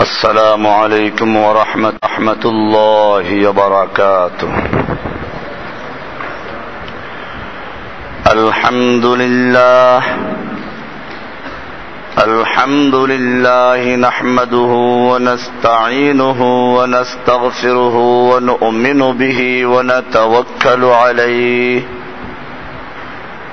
السلام عليكم ورحمة رحمة الله وبركاته. الحمد لله الحمد لله نحمده ونستعينه ونستغفره ونؤمن به ونتوكل عليه.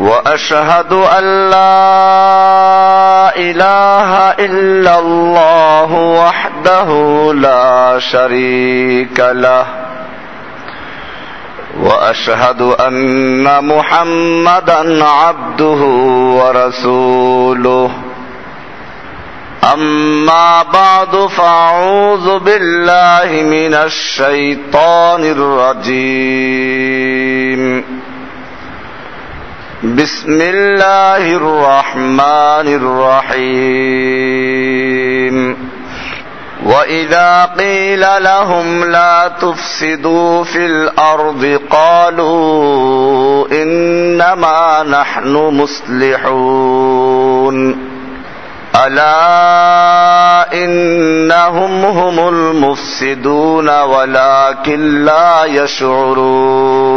وأشهد أن لا إله إلا الله وحده لا شريك له. وأشهد أن محمدا عبده ورسوله. أما بعد فأعوذ بالله من الشيطان الرجيم. بسم الله الرحمن الرحيم واذا قيل لهم لا تفسدوا في الأرض قالوا انما نحن مصلحون الا انهم هم المفسدون ولكن لا يشعرون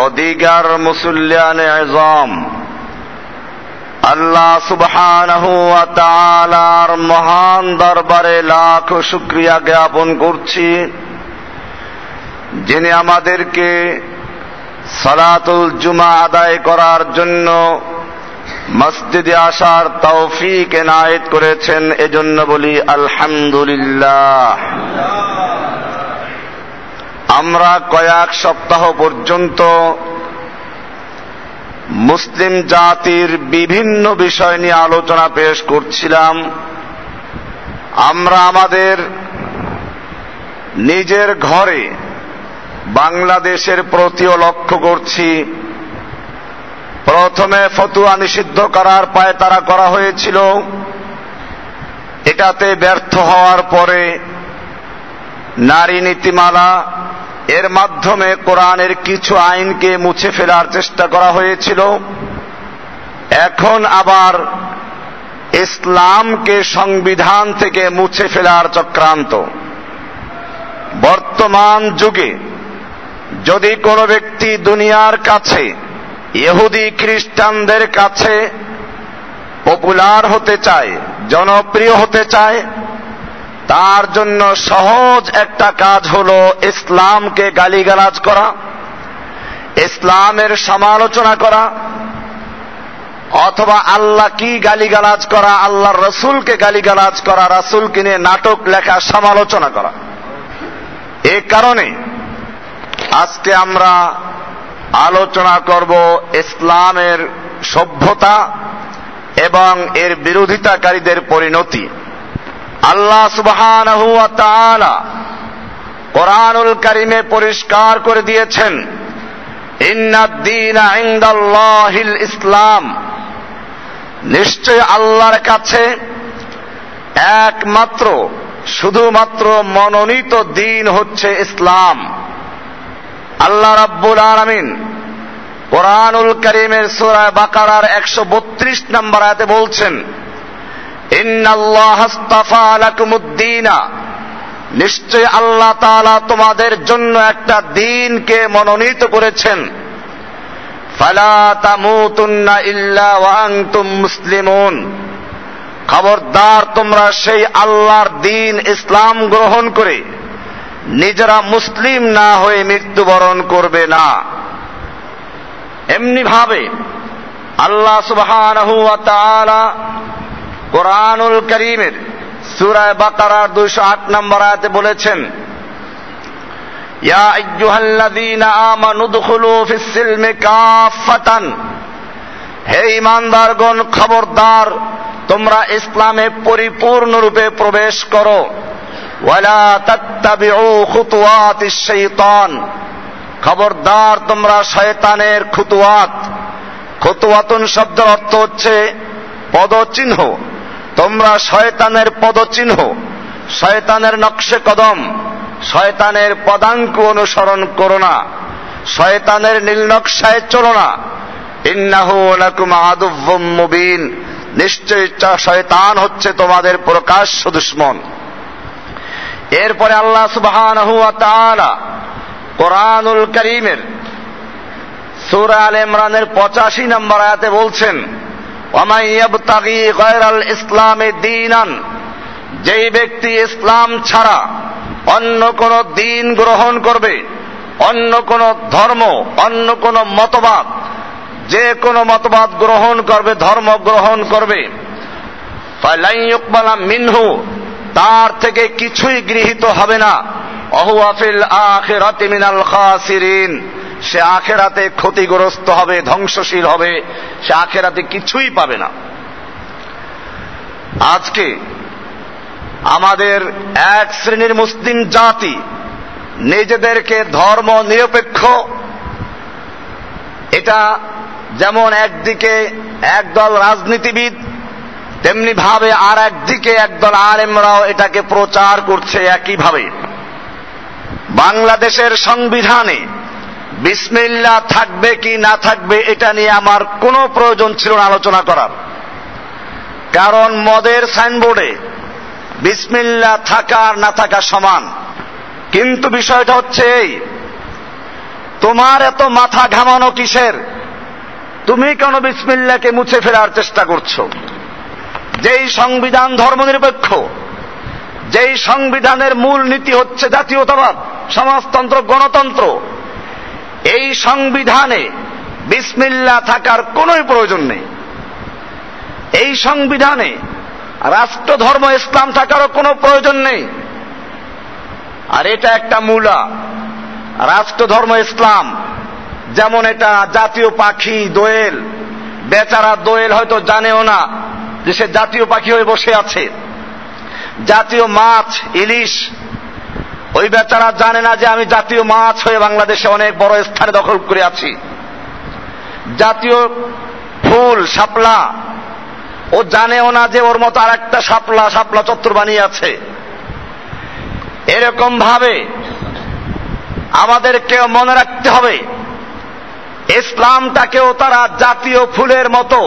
ও দিগার মুসল্লিয়ান এজম। আল্লাহ সুবহানাহু ওয়া মহান দরবারে লাখ শুকরিয়া জ্ঞাপন করছি। যিনি আমাদেরকে সালাতুল জুমা আদায় করার জন্য মসজিদে আসার তৌফিক এনায়েত করেছেন, এজন্য বলি আলহামদুলিল্লাহ। আমরা কয়েক সপ্তাহ পর্যন্ত মুসলিম জাতির বিভিন্ন বিষয় নিয়ে আলোচনা পেশ করছিলাম। আমরা আমাদের নিজের ঘরে বাংলাদেশের প্রতিও লক্ষ্য করছি। প্রথমে ফতুয়া নিষিদ্ধ করার পায় তারা করা হয়েছিল। এটাতে ব্যর্থ হওয়ার পরে নারী নীতিমালা এর মাধ্যমে কোরআনের কিছু আইনকে মুছে ফেলার চেষ্টা করা হয়েছিল। এখন আবার ইসলামকে সংবিধান থেকে মুছে ফেলার চক্রান্ত। বর্তমান যুগে যদি কোনো ব্যক্তি দুনিয়ার কাছে, ইহুদি খ্রিস্টানদের কাছে পপুলার হতে চায়, জনপ্রিয় হতে চায় তার জন্য সহজ একটা কাজ হলো ইসলামকে গালিগালাজ করা, ইসলামের সমালোচনা করা, অথবা আল্লাহ কি গালিগালাজ করা, আল্লাহর রসুলকে গালিগালাজ করা, রাসুলকে নিয়ে নাটক লেখা, সমালোচনা করা। এ কারণে আজকে আমরা আলোচনা করব ইসলামের সভ্যতা এবং এর বিরোধিতাকারীদের পরিণতি। আল্লাহ সুবহান কোরআনুল কারিমে পরিষ্কার করে দিয়েছেন ইসলাম। নিশ্চয় আল্লাহর কাছে একমাত্র, শুধুমাত্র মনোনীত দিন হচ্ছে ইসলাম। আল্লাহ রাব্বুল আলামিন কোরআনুল করিমের সূরা বাকারার একশো বত্রিশ নম্বর আয়াতে বলছেন নিশ্চয় আল্লাহ তালা তোমাদের জন্য একটা দিনকে মনোনীত করেছেন। মুসলিমুন। খবরদার তোমরা সেই আল্লাহর দিন ইসলাম গ্রহণ করে, নিজেরা মুসলিম না হয়ে মৃত্যুবরণ করবে না। এমনি ভাবে আল্লাহ তাআলা কোরআনুল করিমের সূরায় বাকারার 208 নম্বর আয়াতে বলেছেন, ইয়া দুখুলু ফিস সিলমি কাফাতান হে ইমানদারগণ খবরদার, তোমরা ইসলামে পরিপূর্ণরূপে প্রবেশ করো। ওয়ালা তাত্তাবিউ খুতুওয়াতিশ শাইতান খবরদার, তোমরা শয়তানের খুতুয়াত খুতুয়াতুন শব্দের অর্থ হচ্ছে পদচিহ্ন। তোমরা শয়তানের পদচিহ্ন, শয়তানের নকশে কদম, শয়তানের পদাঙ্ক অনুসরণ করো না, শয়তানের নীলনকশায় চলো না। ইন্নাহু লাকুম আদুব্বুম মুবিন। নিশ্চয় শয়তান হচ্ছে তোমাদের প্রকাশ্য দুশ্মন। এরপরে আল্লাহ তাআলা কোরআনুল করিমের সূরা আল ইমরানের 85 নম্বর আয়াতে বলছেন ইসলামে দীনান, যেই ব্যক্তি ইসলাম ছাড়া অন্য কোন দিন গ্রহণ করবে, অন্য কোন ধর্ম, অন্য কোন মতবাদ, যে কোনো মতবাদ গ্রহণ করবে, ধর্ম গ্রহণ করবে মিনহু, তার থেকে কিছুই গৃহীত হবে না। অহুয়াফিল আখিরাতি মিনাল খাসিরিন। সে আখেরাতে ক্ষতিগ্রস্ত হবে, ধ্বংসশীল হবে, সে আখেরাতে কিছুই পাবে না। আজকে আমাদের এক শ্রেণির মুসলিম জাতি নিজেদেরকে ধর্ম নিরপেক্ষ, এটা যেমন একদিকে একদল রাজনীতিবিদ, তেমনি ভাবে আর একদিকে একদল আর আলেমরাও এটাকে প্রচার করছে একইভাবে। বাংলাদেশের সংবিধানে বিসমিল্লা থাকবে কি না থাকবে, এটা নিয়ে আমার কোনো প্রয়োজন ছিল না আলোচনা করার। কারণ মদের সাইনবোর্ডে বিসমিল্লা থাকা আর না থাকা সমান। কিন্তু বিষয়টা হচ্ছে এই, তোমার এত মাথা ঘামানো কিসের? তুমি কেন বিসমিল্লাকে মুছে ফেরার চেষ্টা করছ? যেই সংবিধান ধর্মনিরপেক্ষ, যেই সংবিধানের মূল নীতি হচ্ছে জাতীয়তাবাদ, সমাজতন্ত্র, গণতন্ত্র এই সংবিধানে বিসমিল্লা থাকার কোন প্রয়োজন নেই। এই সংবিধানে রাষ্ট্র ধর্ম ইসলাম থাকারও কোনো প্রয়োজন নেই। আর এটা একটা মূলা। রাষ্ট্র ধর্ম ইসলাম, যেমন এটা জাতীয় পাখি, দোয়েল। বেচারা দোয়েল হয়তো জানেও না যে সে জাতীয় পাখি হয়ে বসে আছে। জাতীয় মাছ, ইলিশ ওই বেচারা জানে না যে আমি জাতীয় মাছ হয়ে বাংলাদেশে অনেক বড় স্থানে দখল করে আছি। জাতীয় ফুল, শাপলা, ও জানেও না যে ওর মতো আর একটা শাপলা শাপলা চত্বর বানিয়ে আছে। এরকম ভাবে আমাদেরকে মনে রাখতে হবে, ইসলামটাকেও তারা জাতীয় ফুলের মতো,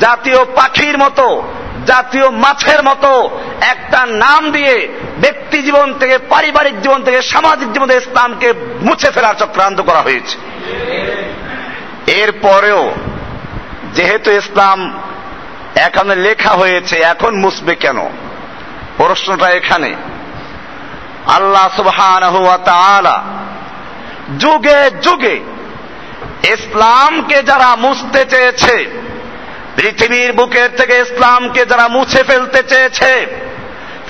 জাতীয় পাখির মতো জাতীয় মাছের মতো একটা নাম দিয়ে ব্যক্তি জীবন থেকে, পারিবারিক জীবন থেকে, সামাজিক জীবন থেকে ইসলামকে মুছে ফেলার চক্রান্ত করা হয়েছে। এরপরেও যেহেতু ইসলাম এখানে লেখা হয়েছে, এখন মুসবে কেন? প্রশ্নটা এখানে। আল্লাহ সুবহানাহু ওয়া যুগে যুগে ইসলামকে যারা মুছতে চেয়েছে পৃথিবীর বুকের থেকে ইসলামকে যারা মুছে ফেলতে চেয়েছে,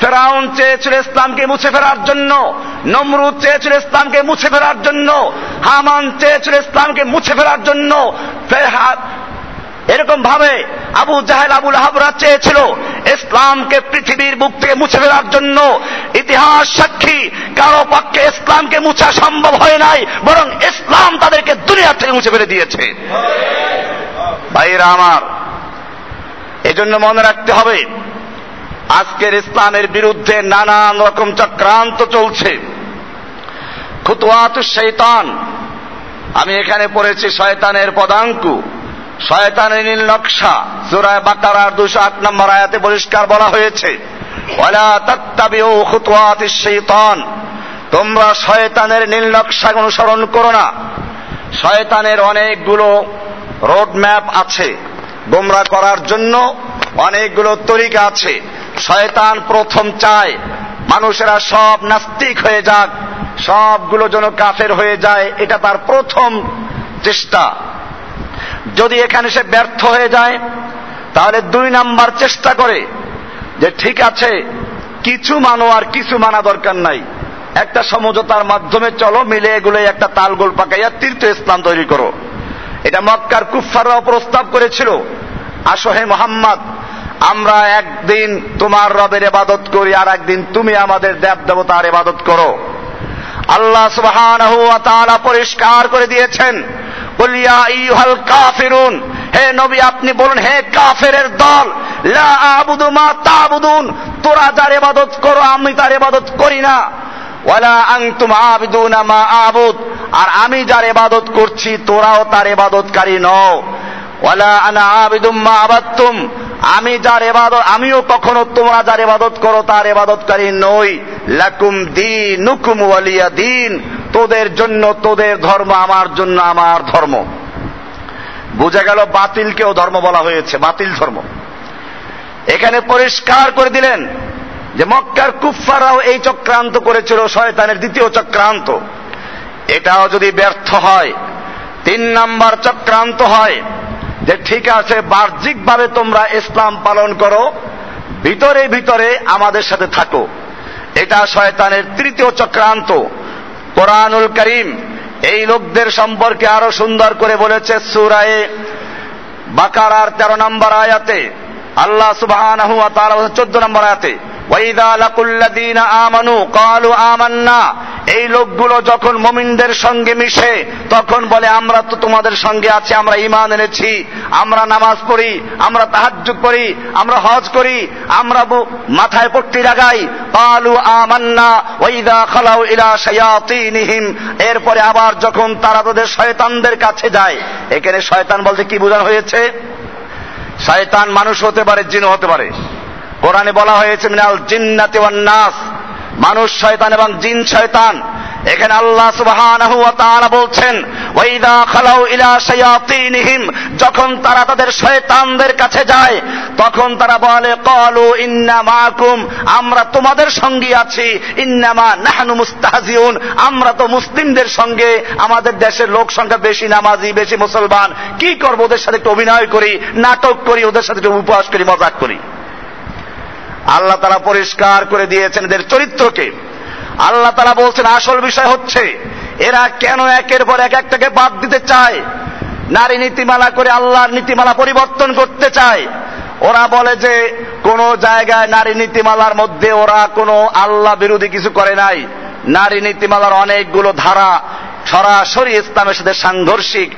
ফেরাউন চেয়েছিল ইসলামকে মুছে ফেরার জন্য, নমরুদ চেয়েছিল ইসলামকে মুছে ফেরার জন্য, হামান চেয়েছিল ইসলামকে মুছে ফেরার জন্য এরকম ভাবে আবু জাহেল, আবুল হাবরা চেয়েছিল ইসলামকে পৃথিবীর বুক থেকে মুছে ফেলার জন্য। ইতিহাস সাক্ষী, কারও পক্ষে ইসলামকে মুছা সম্ভব হয় নাই, বরং ইসলাম তাদেরকে দুনিয়া থেকে মুছে ফেলে দিয়েছে। ভাইরা আমার এজন্য মনে রাখতে হবে, আজকের ইসলামের বিরুদ্ধে নানান রকম চক্রান্ত চলছে। খুতুয়াত শৈতান, আমি এখানে পড়েছি শয়তানের পদাঙ্কু, শয়তানের নীল নকশা সুরায় বাকারার দুশো আট নম্বর আয়াতে পরিষ্কার বলা হয়েছে শাইতান তোমরা শয়তানের নীল নকশা অনুসরণ করো না। শয়তানের অনেকগুলো রোড ম্যাপ আছে। গোমরা করার জন্য অনেকগুলো তরিকা আছে। শয়তান প্রথম চায়, মানুষেরা সব নাস্তিক হয়ে যাক, সবগুলো যেন কাফের হয়ে যায়, এটা তার প্রথম চেষ্টা। যদি এখানে সে ব্যর্থ হয়ে যায়, তাহলে দুই নাম্বার চেষ্টা করে যে ঠিক আছে, কিছু মানো আর কিছু মানা দরকার নাই। একটা সমঝোতার মাধ্যমে চলো, মিলে এগুলো একটা তালগোল পাকাইয়া তীর্থ ইসলাম তৈরি করো। এটা মক্কার কুফাররাও প্রস্তাব করেছিল। আসো হে মোহাম্মদ, আমরা একদিন তোমার রবের এবাদত করি, আর একদিন তুমি আমাদের দেব দেবতার এবাদত করো। আল্লাহ সুবহানাহু ওয়া পরিষ্কার করে দিয়েছেন, কুল ইয়া আইয়ুহাল কাফিরুন হে নবী, আপনি বলুন, হে কাফেরের দল, লা আবুদু মা তাবুদুন তোরা যার ইবাদত করো, আমি তার ইবাদত করি না। মা আর আমি যার ইবাদত করছি, তোরাও তার এবাদতকারী নও। ওয়ালা আনা আবিদুম আবাদতুম। আমি যার এবাদত আমিও কখনো তোমরা যার এবাদত করো, তার এবাদতকারী নই। লাকুম দিনুকুম ওয়ালিয়া দিন। তোদের জন্য, তোদের ধর্ম আমার জন্য, আমার ধর্ম। বোঝা গেল বাতিলকেও ধর্ম বলা হয়েছে, বাতিল ধর্ম। এখানে পরিষ্কার করে দিলেন যে মক্কার কুফারাও এই চক্রান্ত করেছিল, শয়তানের দ্বিতীয় চক্রান্ত। এটাও যদি ব্যর্থ হয়, তিন নাম্বার চক্রান্ত হয় যে ঠিক আছে, বাহ্যিকভাবে তোমরা ইসলাম পালন করো, ভিতরে ভিতরে আমাদের সাথে থাকো। এটা শয়তানের তৃতীয় চক্রান্ত। কোরআনুল করিম এই লোকদের সম্পর্কে আরও সুন্দর করে বলেছে সুরায়ে বাকারার তেরো নম্বর আয়াতে। আল্লাহ সুবাহ চোদ্দ নম্বর আয়াতে আমানু কালু আমান্না। এই লোকগুলো যখন মমিনদের সঙ্গে মিশে, তখন বলে, আমরা তো তোমাদের সঙ্গে আছি, আমরা ইমান এনেছি। আমরা নামাজ পড়ি, আমরা তাহাজ্জুদ করি, আমরা হজ করি, আমরা মাথায় পট্টি লাগাই। কালু আমান্না, ওয়াইদা খালাউ ইলা শায়াতিনহিম। এরপরে আবার যখন তারা তাদের শয়তানদের কাছে যায়, এখানে শয়তান বলতে কি বোঝানো হয়েছে? শয়তান মানুষ হতে পারে, জিন হতে পারে। কোরআনে বলা হয়েছে, মিনাল জিন্নাতি ওয়ান নাস। মানুষ শয়তান এবং জিন শয়তান। এখানে আল্লাহ তাআলা বলছেন, ওয়াইদা খালাউ ইলা শায়াতিনহিম। যখন তারা তাদের শয়তানদের কাছে যায়, তখন তারা বলে ক্বালু ইন্না মাকুম, আমরা তোমাদের সঙ্গে আছি। ইন্নামা নাহনু মুস্তাহজিউন, আমরা তো মুসলিমদের সঙ্গে, আমাদের দেশের লোক সংখ্যা বেশি, নামাজি বেশি, মুসলমান। কি করব ওদের সাথে একটু অভিনয় করি, নাটক করি, ওদের সাথে একটু উপহাস করি, মজাক করি? আল্লাহ তারা পরিষ্কার করে দিয়েছেন এদের চরিত্রকে। আল্লাহ তারা বলছেন, আসল বিষয় হচ্ছে, এরা কেন একের পর এক একটাকে বাদ দিতে চায়? নারী নীতিমালা করে আল্লাহর নীতিমালা পরিবর্তন করতে চায়। ওরা বলে যে, কোন জায়গায় নারী নীতিমালার মধ্যে ওরা কোনো আল্লাহ বিরোধী কিছু করে নাই। নারী নীতিমালার অনেকগুলো ধারা সরাসরি ইসলামের সাথে সাংঘর্ষিক।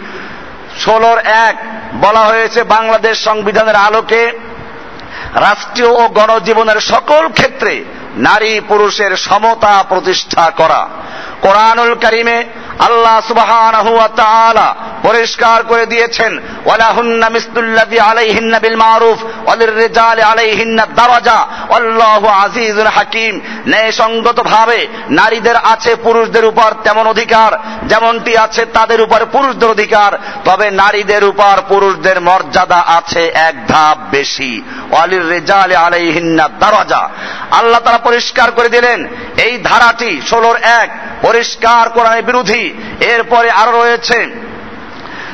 ষোলোর এক বলা হয়েছে, বাংলাদেশ সংবিধানের আলোকে রাষ্ট্রীয় ও গণজীবনের সকল ক্ষেত্রে নারী পুরুষের সমতা প্রতিষ্ঠা করা। কোরআনুল করিমে আল্লাহ সুবাহ পরিষ্কার করে দিয়েছেন। ওয়ালাহুন্না মিসলুল্লাযী আলাইহিন্না বিল মারুফ ওয়ালির রিজালি আলাইহিন্না দারাজা, আল্লাহু আজিজুল হাকিম। ন্যায়সঙ্গত ভাবে নারীদের আছে, পুরুষদের উপর তেমন অধিকার, যেমনটি আছে তাদের উপর পুরুষদের অধিকার, তবে নারীদের উপর পুরুষদের মর্যাদা আছে এক ধাপ বেশি। ওয়ালির রিজালি আলাইহিন্না দারাজা। আল্লাহ তারা পরিষ্কার করে দিলেন, এই ধারাটি ষোলোর এক, পরিষ্কার কোরআনের বিরোধী। এরপরে আরও রয়েছে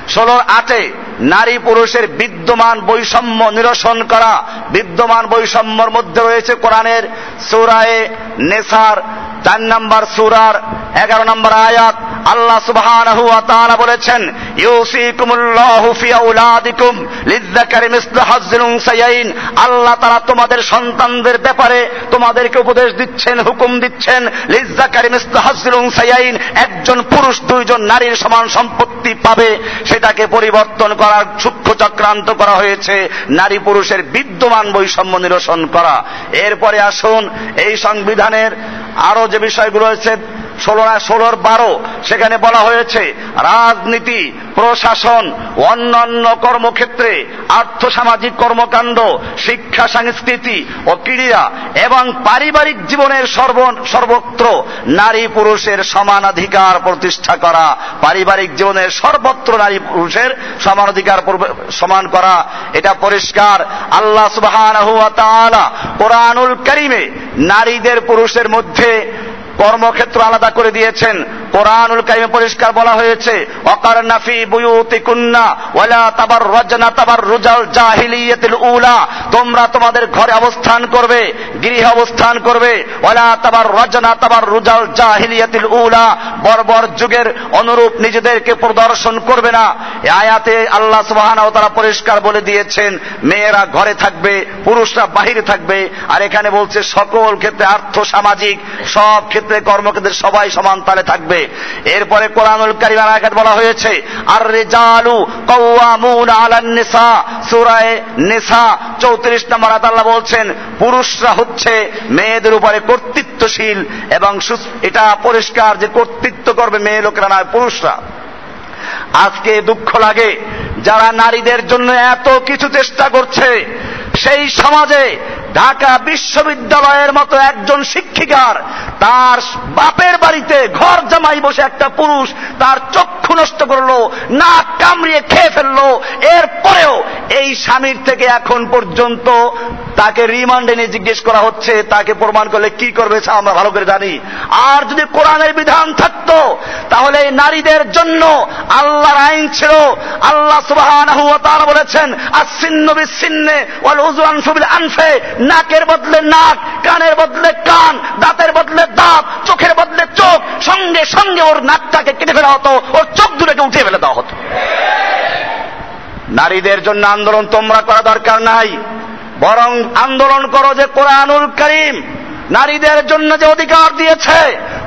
ষোলোর আটে নারী পুরুষের বিদ্যমান বৈষম্য নিরসন করা, বিদ্যমান বৈষম্যর মধ্যে রয়েছে কোরআনের সুরায়ে নেসার, চার নম্বর সুরার এগারো নম্বর আয়াত। আল্লাহ সুবহানাহু বলেছেন আল্লাহ তাআলা তোমাদের সন্তানদের ব্যাপারে তোমাদেরকে উপদেশ দিচ্ছেন, হুকুম দিচ্ছেন, লিযযাকারি মিসলু হাজ্জিল উনসায়াইন একজন পুরুষ দুইজন নারীর সমান সম্পত্তি পাবে, সেটাকে পরিবর্তন করার সূক্ষ্ম চক্রান্ত করা হয়েছে, নারী পুরুষের বিদ্যমান বৈষম্য নিরসন করা। এরপরে আসুন, এই সংবিধানের আরও যে বিষয়গুলো রয়েছে ষোলো ষোলোর বারো, সেখানে বলা হয়েছে, রাজনীতি, প্রশাসন, অন্যান্য কর্মক্ষেত্রে আর্থ সামাজিক কর্মকাণ্ড, শিক্ষা, সংস্কৃতি ও ক্রীড়া এবং পারিবারিক জীবনের সর্ব সর্বত্র নারী পুরুষের সমানাধিকার প্রতিষ্ঠা করা, পারিবারিক জীবনের সর্বত্র নারী পুরুষের সমানাধিকার সমান করা, এটা পরিষ্কার। আল্লাহ সুবাহ কোরআনুল করিমে নারীদের পুরুষের মধ্যে কর্মক্ষেত্র আলাদা করে দিয়েছেন। কোরআনুল কারিমে পরিষ্কার বলা হয়েছে অকার নাফি বুয়ুতি কুন্না ওয়ালা তাবার রজনা তাবার রুজাল জাহিলিয়াতিল উলা। তোমরা তোমাদের ঘরে অবস্থান করবে, গৃহে অবস্থান করবে, ওয়ালা তাবার রজনা তাবার রুজাল জাহিলিয়াতিল উলা। বর্বর যুগের অনুরূপ নিজেদেরকে প্রদর্শন করবে না। এ আয়াতে আল্লাহ সুবহানাহু তাআলা পরিষ্কার বলে দিয়েছেন, মেয়েরা ঘরে থাকবে, পুরুষরা বাহিরে থাকবে। আর এখানে বলছে, সকল ক্ষেত্রে আর্থ সামাজিক সব ক্ষেত্রে কর্মক্ষেত্রে সবাই সমান তালে থাকবে। এরপরে কোরআনুল কারিমার আয়াত বলা হয়েছে আর রেজালু কওয়ামুন আলান নিসা সূরায়ে নিসা 34 নম্বর আয়াত বলছেন, পুরুষরা হচ্ছে মেয়েদের উপরে কর্তৃত্বশীল এবং এটা পরিষ্কার যে কর্তৃত্ব করবে মেয়ে লোকেরা নয়, পুরুষরা। আজকে দুঃখ লাগে যারা নারীদের জন্য এত কিছু চেষ্টা করছে, সেই সমাজে ঢাকা বিশ্ববিদ্যালয়ের মতো একজন শিক্ষিকার তার বাপের বাড়িতে ঘর জামাই বসে একটা পুরুষ তার চক্ষু নষ্ট করল, নাক কামড়িয়ে খেয়ে ফেলল। এরপরেও এই স্বামীর থেকে এখন পর্যন্ত তাকে রিমান্ডে নিয়ে জিজ্ঞেস করা হচ্ছে, তাকে প্রমাণ করলে কি করবে আমরা ভালো করে জানি। আর যদি কোরআনের বিধান থাকতো, তাহলে এই নারীদের জন্য আল্লাহর আইন ছিল। আল্লাহ সুবাহ বলেছেন বিচ্ছিন্নে ওয়াল উজওয়ান সুবিল আনফে। নাকের বদলে নাক, কানের বদলে কান, দাঁতের বদলে দাঁত, চোখের বদলে চোখ, সঙ্গে সঙ্গে ওর নাকটাকে কেটে ফেলা হতো, ওর চোখ দুটোকে উঠে ফেলে দেওয়া হতো। নারীদের জন্য আন্দোলন তোমরা করা দরকার নাই, বরং আন্দোলন করো যে কোরআনুল করিম। নারীদের জন্য যে অধিকার দিয়েছে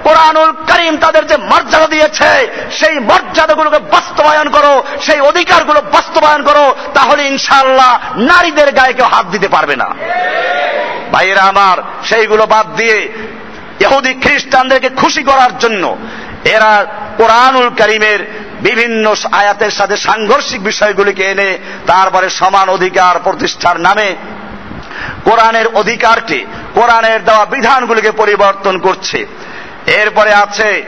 কোরআনুল করিম তাদের যে মর্যাদা দিয়েছে, সেই মর্যাদাগুলোকে বাস্তবায়ন করো, সেই অধিকারগুলো বাস্তবায়ন করো, তাহলে ইনশাল্লাহ নারীদের গায়ে কেউ হাত দিতে পারবে না। ভাইয়েরা আমার, সেইগুলো বাদ দিয়ে ইহুদি খ্রিস্টানদেরকে খুশি করার জন্য এরা কোরআনুল করিমের বিভিন্ন আয়াতের সাথে সাংঘর্ষিক বিষয়গুলিকে এনে তারপরে সমান অধিকার প্রতিষ্ঠার নামে কোরআনের অধিকারকে, কোরআনের দেওয়া বিধানগুলিকে পরিবর্তন করছে। এরপরে আছে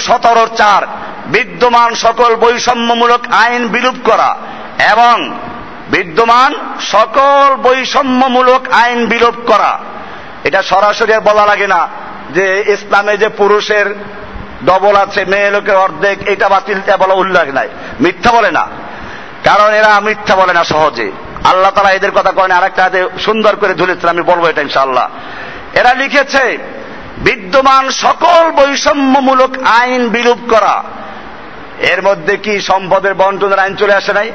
সতেরো চার, বিদ্যমান সকল বৈষম্যমূলক আইন বিলুপ করা এবং বিদ্যমান সকল বৈষম্যমূলক আইন বিলোপ করা। এটা সরাসরি বলা লাগে না যে ইসলামে যে পুরুষের ডবল আছে, মেয়ে লোকের অর্ধেক, এটা বাতিল বলা উল্লেখ নাই। মিথ্যা বলে না। কারণ এরা মিথ্যা বলে না সহজে। আল্লাহ তারা এদের কথা করেন আর একটা সুন্দর করে ধরেছেন আমি বলব এটা ইনশাল্লাহ এরা লিখেছে বিদ্যমান সকল বৈষম্যমূলক আইন বিলুপ করা। এর মধ্যে কি সম্পদের বন্টনের আইন চলে আসে নাই?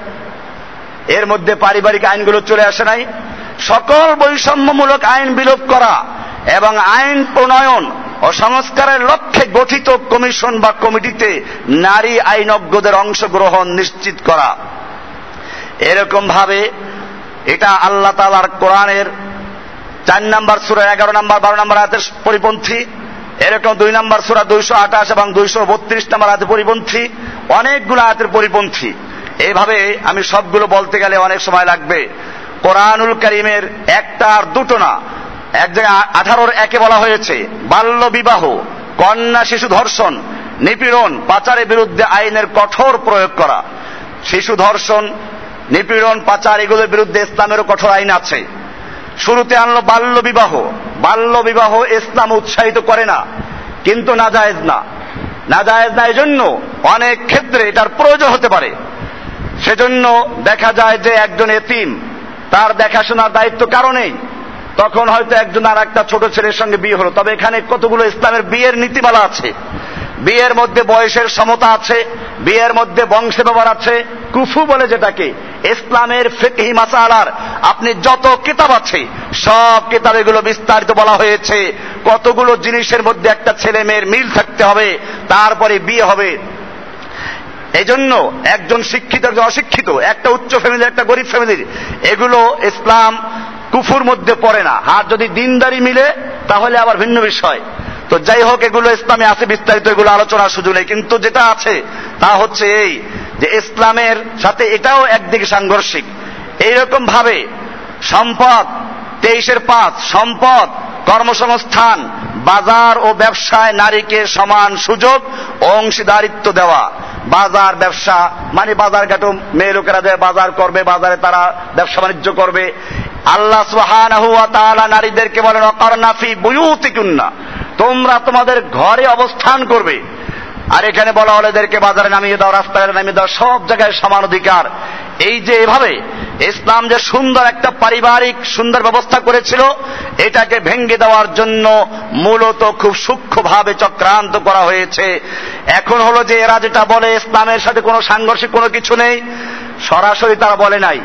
এর মধ্যে পারিবারিক আইনগুলো চলে আসে নাই? সকল বৈষম্যমূলক আইন বিলোপ করা এবং আইন প্রণয়ন ও সংস্কারের লক্ষ্যে গঠিত কমিশন বা কমিটিতে নারী আইনজ্ঞদের অংশগ্রহণ নিশ্চিত করা। এরকম ভাবে এটা আল্লাহ তালার কোরআনের চার নাম্বার সুরা এগারো নাম্বার, বারো নাম্বার আয়াতের পরিপন্থী। এরকম দুই নাম্বার সুরা দুইশো আঠাশ এবং দুইশো বত্রিশ নাম্বার আয়াতের পরিপন্থী। অনেকগুলো আয়াতের পরিপন্থী। এইভাবে আমি সবগুলো বলতে গেলে অনেক সময় লাগবে। কোরআনুল করিমের একটা আর দুটো না। এক জায়গায় আঠারোর একে বলা হয়েছে, বাল্য বিবাহ, কন্যা শিশু ধর্ষণ, নিপীড়ন, পাচারের বিরুদ্ধে আইনের কঠোর প্রয়োগ করা। শিশু ধর্ষণ, নিপীড়ন, পাচার, এগুলোর বিরুদ্ধে ইসলামেরও কঠোর আইন আছে। শুরুতে আনলো বাল্য বিবাহ। বাল্য বিবাহ ইসলাম উৎসাহিত করে না, কিন্তু না জায়েজ না। না জায়েজ না এই জন্য অনেক ক্ষেত্রে এটার প্রয়োজন হতে পারে। সেজন্য দেখা যায় যে একজন এতিম, তার দেখাশোনার দায়িত্ব কারণেই তখন হয়তো একজন আর একটা ছোট ছেলের সঙ্গে বিয়ে হলো। তবে এখানে কতগুলো ইসলামের বিয়ের নীতিমালা আছে? বিয়ের মধ্যে বয়সের সমতা আছে, বিয়ের মধ্যে বংশে ব্যবহার আছে। কুফু বলে যেটাকে, ইসলামের ফেকহি মাসালার, আপনি যত কিতাব আছে, সব কিতাব এগুলো বিস্তারিত বলা হয়েছে। কতগুলো জিনিসের মধ্যে একটা ছেলে মেয়ের মিল থাকতে হবে, তারপরে বিয়ে হবে। এই জন্য একজন শিক্ষিত, একজন অশিক্ষিত, একটা উচ্চ ফ্যামিলি একটা গরিব ফ্যামিলির এগুলো ইসলাম কুফুর মধ্যে পড়ে না। আর যদি দিনদারি মিলে, তাহলে আবার ভিন্ন বিষয়। তো যাই হোক, এগুলো ইসলামে আছে, বিস্তারিত এগুলো আলোচনার সুযোগ নেই। কিন্তু যেটা আছে, তা হচ্ছে এই যে ইসলামের সাথে এটাও একদিকে সাংঘর্ষিক। এইরকম ভাবে সম্পদ, তেইশের পাঁচ, সম্পদ, কর্মসংস্থান, বাজার ও ব্যবসায় নারীকে সমান সুযোগ, অংশীদারিত্ব দেওয়া। বাজার, ব্যবসা মানে বাজার ঘাটো মেয়ে লোকেরা যে বাজার করবে, বাজারে তারা ব্যবসা বাণিজ্য করবে। আল্লাহ সুহান নারীদেরকে বলেন অকারনাফি বুয়ুতিকুন্না। তোমরা তোমাদের ঘরে অবস্থান করবে। আর এখানে বলা হলো এদেরকে বাজারে নামিয়ে দাও, রাস্তায় নামিয়ে দাও, সব জায়গায় সমান অধিকার। এই যে এভাবে ইসলাম যে সুন্দর একটা পারিবারিক সুন্দর ব্যবস্থা করেছিল, এটাকে ভেঙ্গে দেওয়ার জন্য মূলত খুব সূক্ষ্মভাবে চক্রান্ত করা হয়েছে। এখন হলো যে এরা যেটা বলে, ইসলামের সাথে কোনো সাংঘর্ষিক কোনো কিছু নেই, সরাসরি তারা বলে নাই।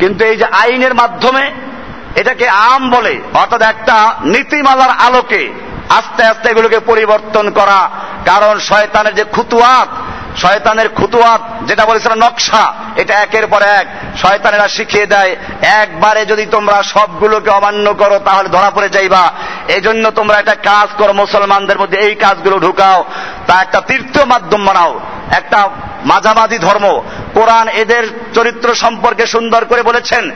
কিন্তু এই যে আইনের মাধ্যমে এটাকে আম বলে, অর্থাৎ একটা নীতিমালার আলোকে আস্তে আস্তে এগুলোকে পরিবর্তন করা। কারণ শয়তানের যে খুতুয়াত শয়তানের খুতুয়াত যেটা বলেছিলাম নকশা, এটা একের পর এক। শয়তানেরা শিখিয়ে দেয়, একবারে যদি তোমরা সবগুলোকে অমান্য করো, তাহলে ধরা পড়ে যাইবা। এই জন্য তোমরা একটা কাজ করো, মুসলমানদের মধ্যে এই কাজগুলো ঢুকাও। তা একটা তীর্থ মাধ্যম বানাও, একটা মাঝামাঝি ধর্ম। কোরআন এদের চরিত্র সম্পর্কে সুন্দর করে বলেছেন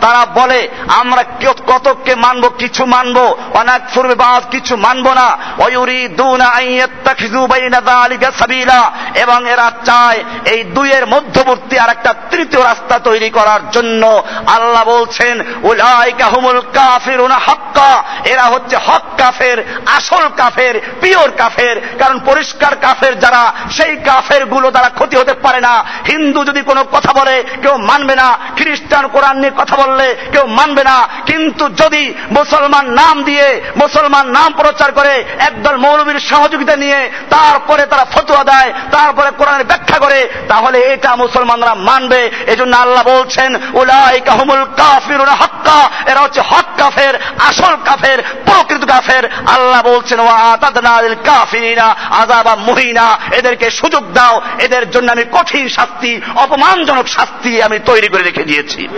তারা বলে, আমরা কতককে মানব, কিছু মানব? ওয়া নাকফুরু বিবাদ কিছু মানব না। বাইনা যালিকা সাবিলা। এবং এরা চায় এই দুইয়ের মধ্যবর্তী আর একটা তৃতীয় রাস্তা তৈরি করার জন্য। আল্লাহ বলছেন, উলাইকা হুমুল কাফিরুনা হাক্কা। এরা হচ্ছে হক কাফের, আসল কাফের, পিওর কাফের। কারণ পরিষ্কার কাফের যারা, সেই কাফেরগুলো দ্বারা ক্ষতি হতে পারে না। হিন্দু যদি কোনো কথা বলে, কেউ মানবে না। খ্রিস্টান কোরআন নিয়ে কথা বললে কেউ মানবে না। কিন্তু যদি মুসলমান নাম দিয়ে, মুসলমান নাম প্রচার করে, একদল মৌলবীর সহযোগিতা নিয়ে, তারপরে তারা ফতুয়া দেয়, তারপরে কোরআনের ব্যাখ্যা করে, তাহলে এটা মুসলমানরা মানবে। এজন্য আল্লাহ বলছেন উলাই কাহমুল কাফিরুনা হক্কা। এরা হচ্ছে হক কাফের, আসল কাফের, প্রকৃত কাফের। আল্লাহ বলছেন, ওয়া আতাদনাল কাফিরিনা আযাবা মুহিনা। এদেরকে সুযোগ দাও। এদের জন্য আমি কঠিন শাস্তি, অপমানজনক শাস্তি আমি তৈরি করে রেখে দিয়েছি।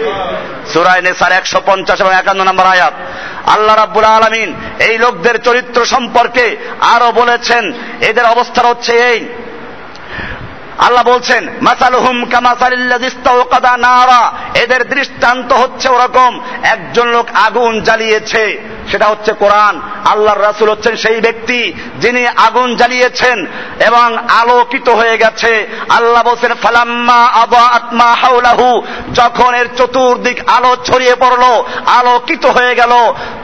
সূরা নেসার 150 এবং 51 নম্বর আয়াত। আল্লাহ রাব্বুল আলামিন এই লোকদের চরিত্র সম্পর্কে আরও বলেছেন। এদের অবস্থা হচ্ছে এই আল্লাহ বলছেন, মাসালুহুম কামাসালিল্লাযিস্তাওকাদা নারা। এদের দৃষ্টান্ত হচ্ছে ওরকম, একজন লোক আগুন জ্বালিয়েছে, সেটা হচ্ছে কোরআন। আল্লাহর রাসূল হচ্ছেন সেই ব্যক্তি যিনি আগুন জ্বালিয়েছেন এবং আলোকিত হয়ে গেছে। আল্লাহ বলছেন, ফালাম্মা আবা আত্মা হাউলাহু যখন এর চতুর্দিক আলো ছড়িয়ে পড়ল, আলোকিত হয়ে গেল।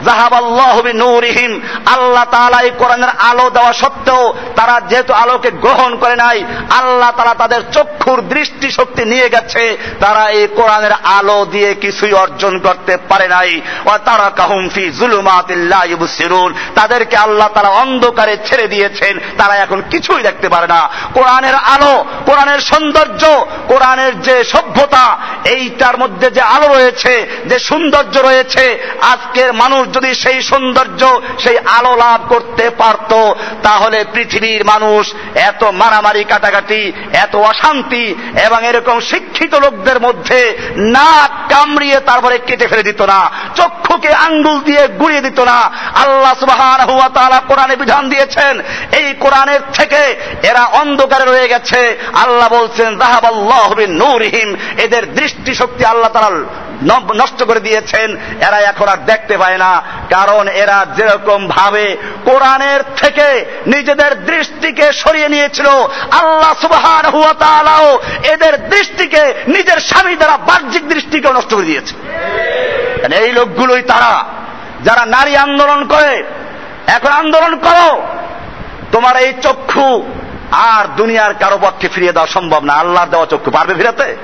জাহাবাল্লাহু বিনূরিহিম। আল্লাহ তাআলা এই কোরআনের আলো দেওয়া সত্ত্বেও তারা যেহেতু আলোকে গ্রহণ করে নাই, আল্লাহ তারা তাদের চক্ষুর দৃষ্টি শক্তি নিয়ে গেছে, তারা এই কোরআনের আলো দিয়ে কিছুই অর্জন করতে পারে নাই। তারা কাহুম ফি জুলুমাতিল্লাহ তাদেরকে আল্লাহ তারা অন্ধকারে ছেড়ে দিয়েছেন, তারা এখন কিছুই দেখতে পারে না। কোরআনের আলো, কোরআনের সৌন্দর্য, কোরআনের যে সভ্যতা, এইটার মধ্যে যে আলো রয়েছে, যে সৌন্দর্য রয়েছে, আজকের মানুষ যদি সেই সৌন্দর্য, সেই আলো লাভ করতে পারত, তাহলে পৃথিবীর মানুষ এত মারামারি কাটাকাটি এত অশান্তি এবং এরকম শিক্ষিত লোকদের মধ্যে নাক কামড়িয়ে তারপরে কেটে ফেলে দিত না, চক্ষুকে আঙ্গুল দিয়ে গুড়িয়ে দিত না। আল্লাহ সুবাহ কোরআনে বিধান দিয়েছেন, এই কোরআনের থেকে এরা অন্ধকারে রয়ে গেছে। আল্লাহ বলছেন জাহাবাল্লাহ নূরিহিম, এদের দৃষ্টিশক্তি আল্লাহ তাআলা নষ্ট করে দিয়েছেন, এরা এখন আর দেখতে পায় না। কারণ এরা যেরকম ভাবে কোরআনের থেকে নিজেদের দৃষ্টিকে সরিয়ে নিয়েছিল, আল্লাহ সুবহান হুয়া তাআলাও এদের দৃষ্টিকে নিজের স্বামী দ্বারা বাহ্যিক দৃষ্টিকে নষ্ট করে দিয়েছে। এই লোকগুলোই তারা। যারা নারী আন্দোলন করে, এখন আন্দোলন করো। তোমার এই চক্ষু আর দুনিয়ার কারও পক্ষে ফিরিয়ে দেওয়া সম্ভব না। আল্লাহ দেওয়া চক্ষু পারবে ফিরাতে?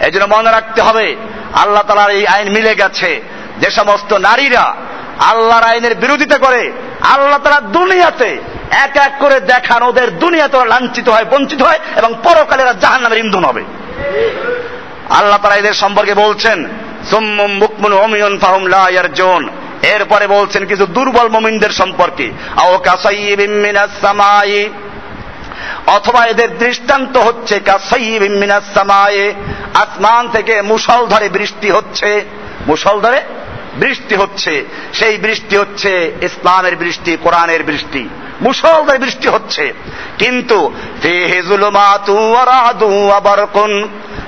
এই জন্য মনে রাখতে হবে আল্লাহ তালার এই আইন মিলে গেছে। যে সমস্ত নারীরা আল্লাহর আইনের বিরোধিতা করে, আল্লাহ তারা দুনিয়াতে এক এক করে দেখান ওদের দুনিয়াতে লাঞ্ছিত হয়, বঞ্চিত হয় এবং পরকালেরা জাহান নামের ইন্ধন হবে। আল্লাহ তারা এদের সম্পর্কে বলছেন ইয়ারজুন। এরপরে বলছেন, কিছু দুর্বল মুমিনদের সম্পর্কে। অথবা এদের দৃষ্টান্ত হচ্ছে কাসাই মিনাস সামায়ে আসমান থেকে মুষলধারে বৃষ্টি হচ্ছে। মুষলধারে বৃষ্টি হচ্ছে। সেই বৃষ্টি হচ্ছে ইসলামের বৃষ্টি, কোরআনের বৃষ্টি। মুসলধারে বৃষ্টি হচ্ছে। কিন্তু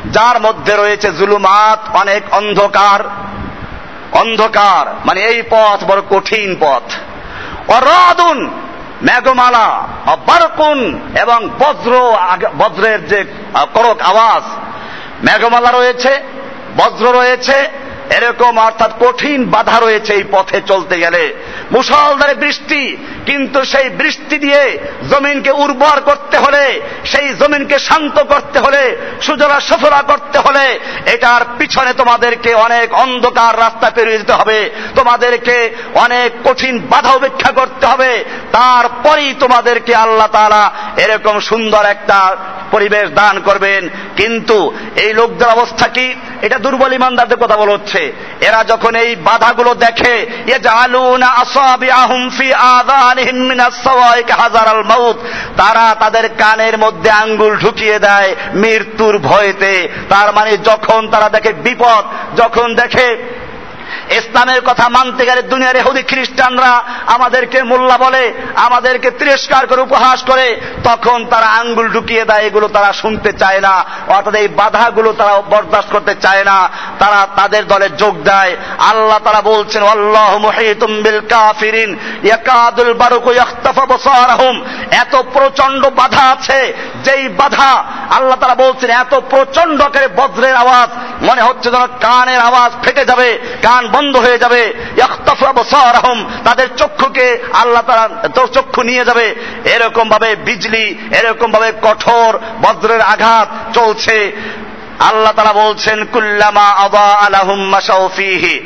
যার মধ্যে রয়েছে জুলুমাত অনেক অন্ধকার। অন্ধকার মানে এই পথ বড় কঠিন পথ। অরাদুন মেঘমালা বারকুন এবং বজ্র বজ্রের যে করক আওয়াজ মেঘমালা রয়েছে, বজ্র রয়েছে, এরকম অর্থাৎ কঠিন বাধা রয়েছে এই পথে চলতে গেলে। মুসলধারে বৃষ্টি কিন্তু সেই বৃষ্টি দিয়ে জমিনকে উর্বর করতে হলে, সেই জমিনকে শান্ত করতে হলে, সুজলা সফলা করতে হলে, এটার পিছনে তোমাদেরকে অনেক অন্ধকার রাস্তা পেরিয়ে যেতে হবে। তোমাদেরকে অনেক কঠিন বাধা উপেক্ষা করতে হবে। তারপরেই তোমাদেরকে আল্লাহ তারা এরকম সুন্দর একটা পরিবেশ দান করবেন। কিন্তু এই লোকদের অবস্থা কি? এটা দুর্বল ইমানদারদের কথা বলা হচ্ছে। এরা যখন এই বাধাগুলো দেখে তারা তাদের কানের মধ্যে আঙ্গুল ঢুকিয়ে দেয় মৃত্যুর ভয়েতে। তার মানে যখন তারা দেখে বিপদ, যখন দেখে ইসলামের কথা মানতে গেলে দুনিয়ার এহুদি খ্রিস্টানরা আমাদেরকে মোল্লা বলে, আমাদেরকে তিরস্কার করে, উপহাস করে, তখন তারা আঙ্গুল ঢুকিয়ে দেয়, এগুলো তারা শুনতে চায় না। অর্থাৎ এই বাধাগুলো তারা বরদাস্ত করতে চায় না। তারা তাদের দলে যোগ দেয়। আল্লাহ তারা বলছেন, আল্লাহ কাফিরিন বারুকু এত প্রচণ্ড বাধা আছে, যেই বাধা আল্লাহ তারা বলছেন, এত প্রচণ্ড করে বজ্রের আওয়াজ, মনে হচ্ছে যেন কানের আওয়াজ ফেটে যাবে, কান বন্ধ হয়ে যাবে। তাদের চক্ষুকে আল্লাহ তারা চক্ষু নিয়ে যাবে। এরকম ভাবে বিজলি এরকম ভাবে কঠোর বজ্রের আঘাত চলছে। আল্লাহ তারা বলছেন, কুল্লামা আবা আলাহুম মাসাউফিহি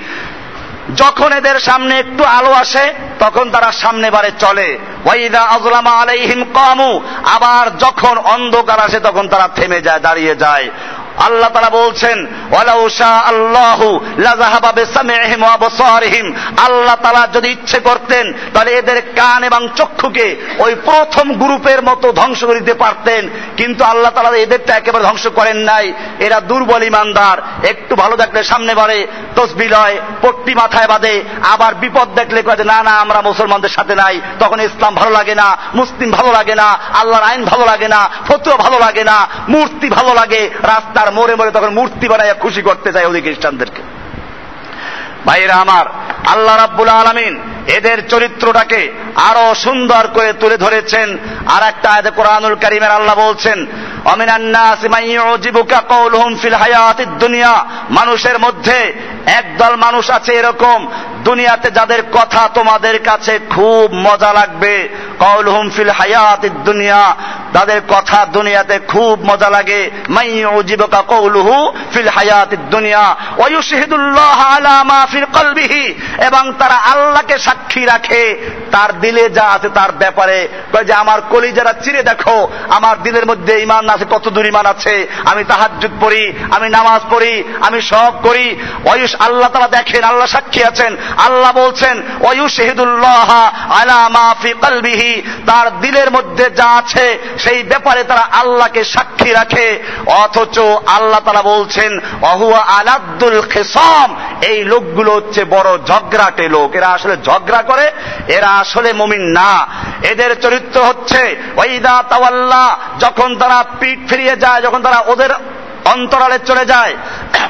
যখন এদের সামনে একটু আলো আসে, তখন তারা সামনে বারে চলে। ওয়াইদা আজলামা আলাইহিম কামু, আবার যখন অন্ধকার আসে, তখন তারা থেমে যায়, দাঁড়িয়ে যায়। আল্লাহ তারা বলছেন আল্লাহু তালা যদি ইচ্ছে করতেন, তাহলে এদের কান এবং চক্ষুকে ওই প্রথম গ্রুপের মতো ধ্বংস করে দিতে পারতেন। কিন্তু আল্লাহ তালা এদেরটা একেবারে ধ্বংস করেন নাই। এরা দুর্বল ইমানদার, একটু ভালো দেখলে সামনে বাড়ে তসবি লয়, পট্টি মাথায় বাঁধে, আবার বিপদ দেখলে কয়ে না না, আমরা মুসলমানদের সাথে নাই। তখন ইসলাম ভালো লাগে না, মুসলিম ভালো লাগে না, আল্লাহর আইন ভালো লাগে না, ফতুয়া ভালো লাগে না, মূর্তি ভালো লাগে, রাস্তার আর মরে মরে তখন মূর্তি বানাইয়া খুশি করতে চায় ওই খ্রিস্টানদেরকে। ভাইরা আমার, আল্লাহ রাব্বুল আলমিন এদের চরিত্রটাকে আরও সুন্দর করে তুলে ধরেছেন। আর একটা আয়াতে কোরআনুল কারিমের আল্লাহ বলছেন দুনিয়া। মানুষের মধ্যে একদল মানুষ আছে এরকম। দুনিয়াতে যাদের কথা তোমাদের কাছে খুব মজা লাগবে কৌলহুম ফিল হায়াত দুনিয়া। তাদের কথা দুনিয়াতে খুব মজা লাগে। মাই উজিবকা কৌলুহু ফিল হায়াত দুনিয়া। ওয়ুশহিদুল্লাহ আলা মা ফিল কলবিহি। এবং তারা আল্লাহকে সাক্ষী রাখে। তার দিলে যা আছে তার ব্যাপারে। যে, আমার কলি যারা চিরে দেখো। আমার দিলের মধ্যে ইমান আছে, কত দূর ইমান আছে। আমি তাহাজ্জুদ পড়ি, আমি নামাজ পড়ি, আমি সব করি। অয়ুষ আল্লাহ তারা দেখেন, আল্লাহ সাক্ষী আছেন, আল্লাহ বলছেন অয়ুষ শহীদুল্লাহ আলা মাফি কলবিহি। তার দিলের মধ্যে যা আছে সেই ব্যাপারে তারা আল্লাহকে সাক্ষী রাখে। অথচ আল্লাহ তারা বলছেন, অহুয়া আলাদুল খেসম এই লোকগুলো হচ্ছে বড় ঝগড়াটে লোক। এরা আসলে ঝগড়া করে, এরা আসলে মমিন না। এদের চরিত্র হচ্ছে ওইদা তাওয়াল্লা যখন তারা পিঠ ফিরিয়ে যায়, যখন তারা ওদের অন্তরালে চলে যায়,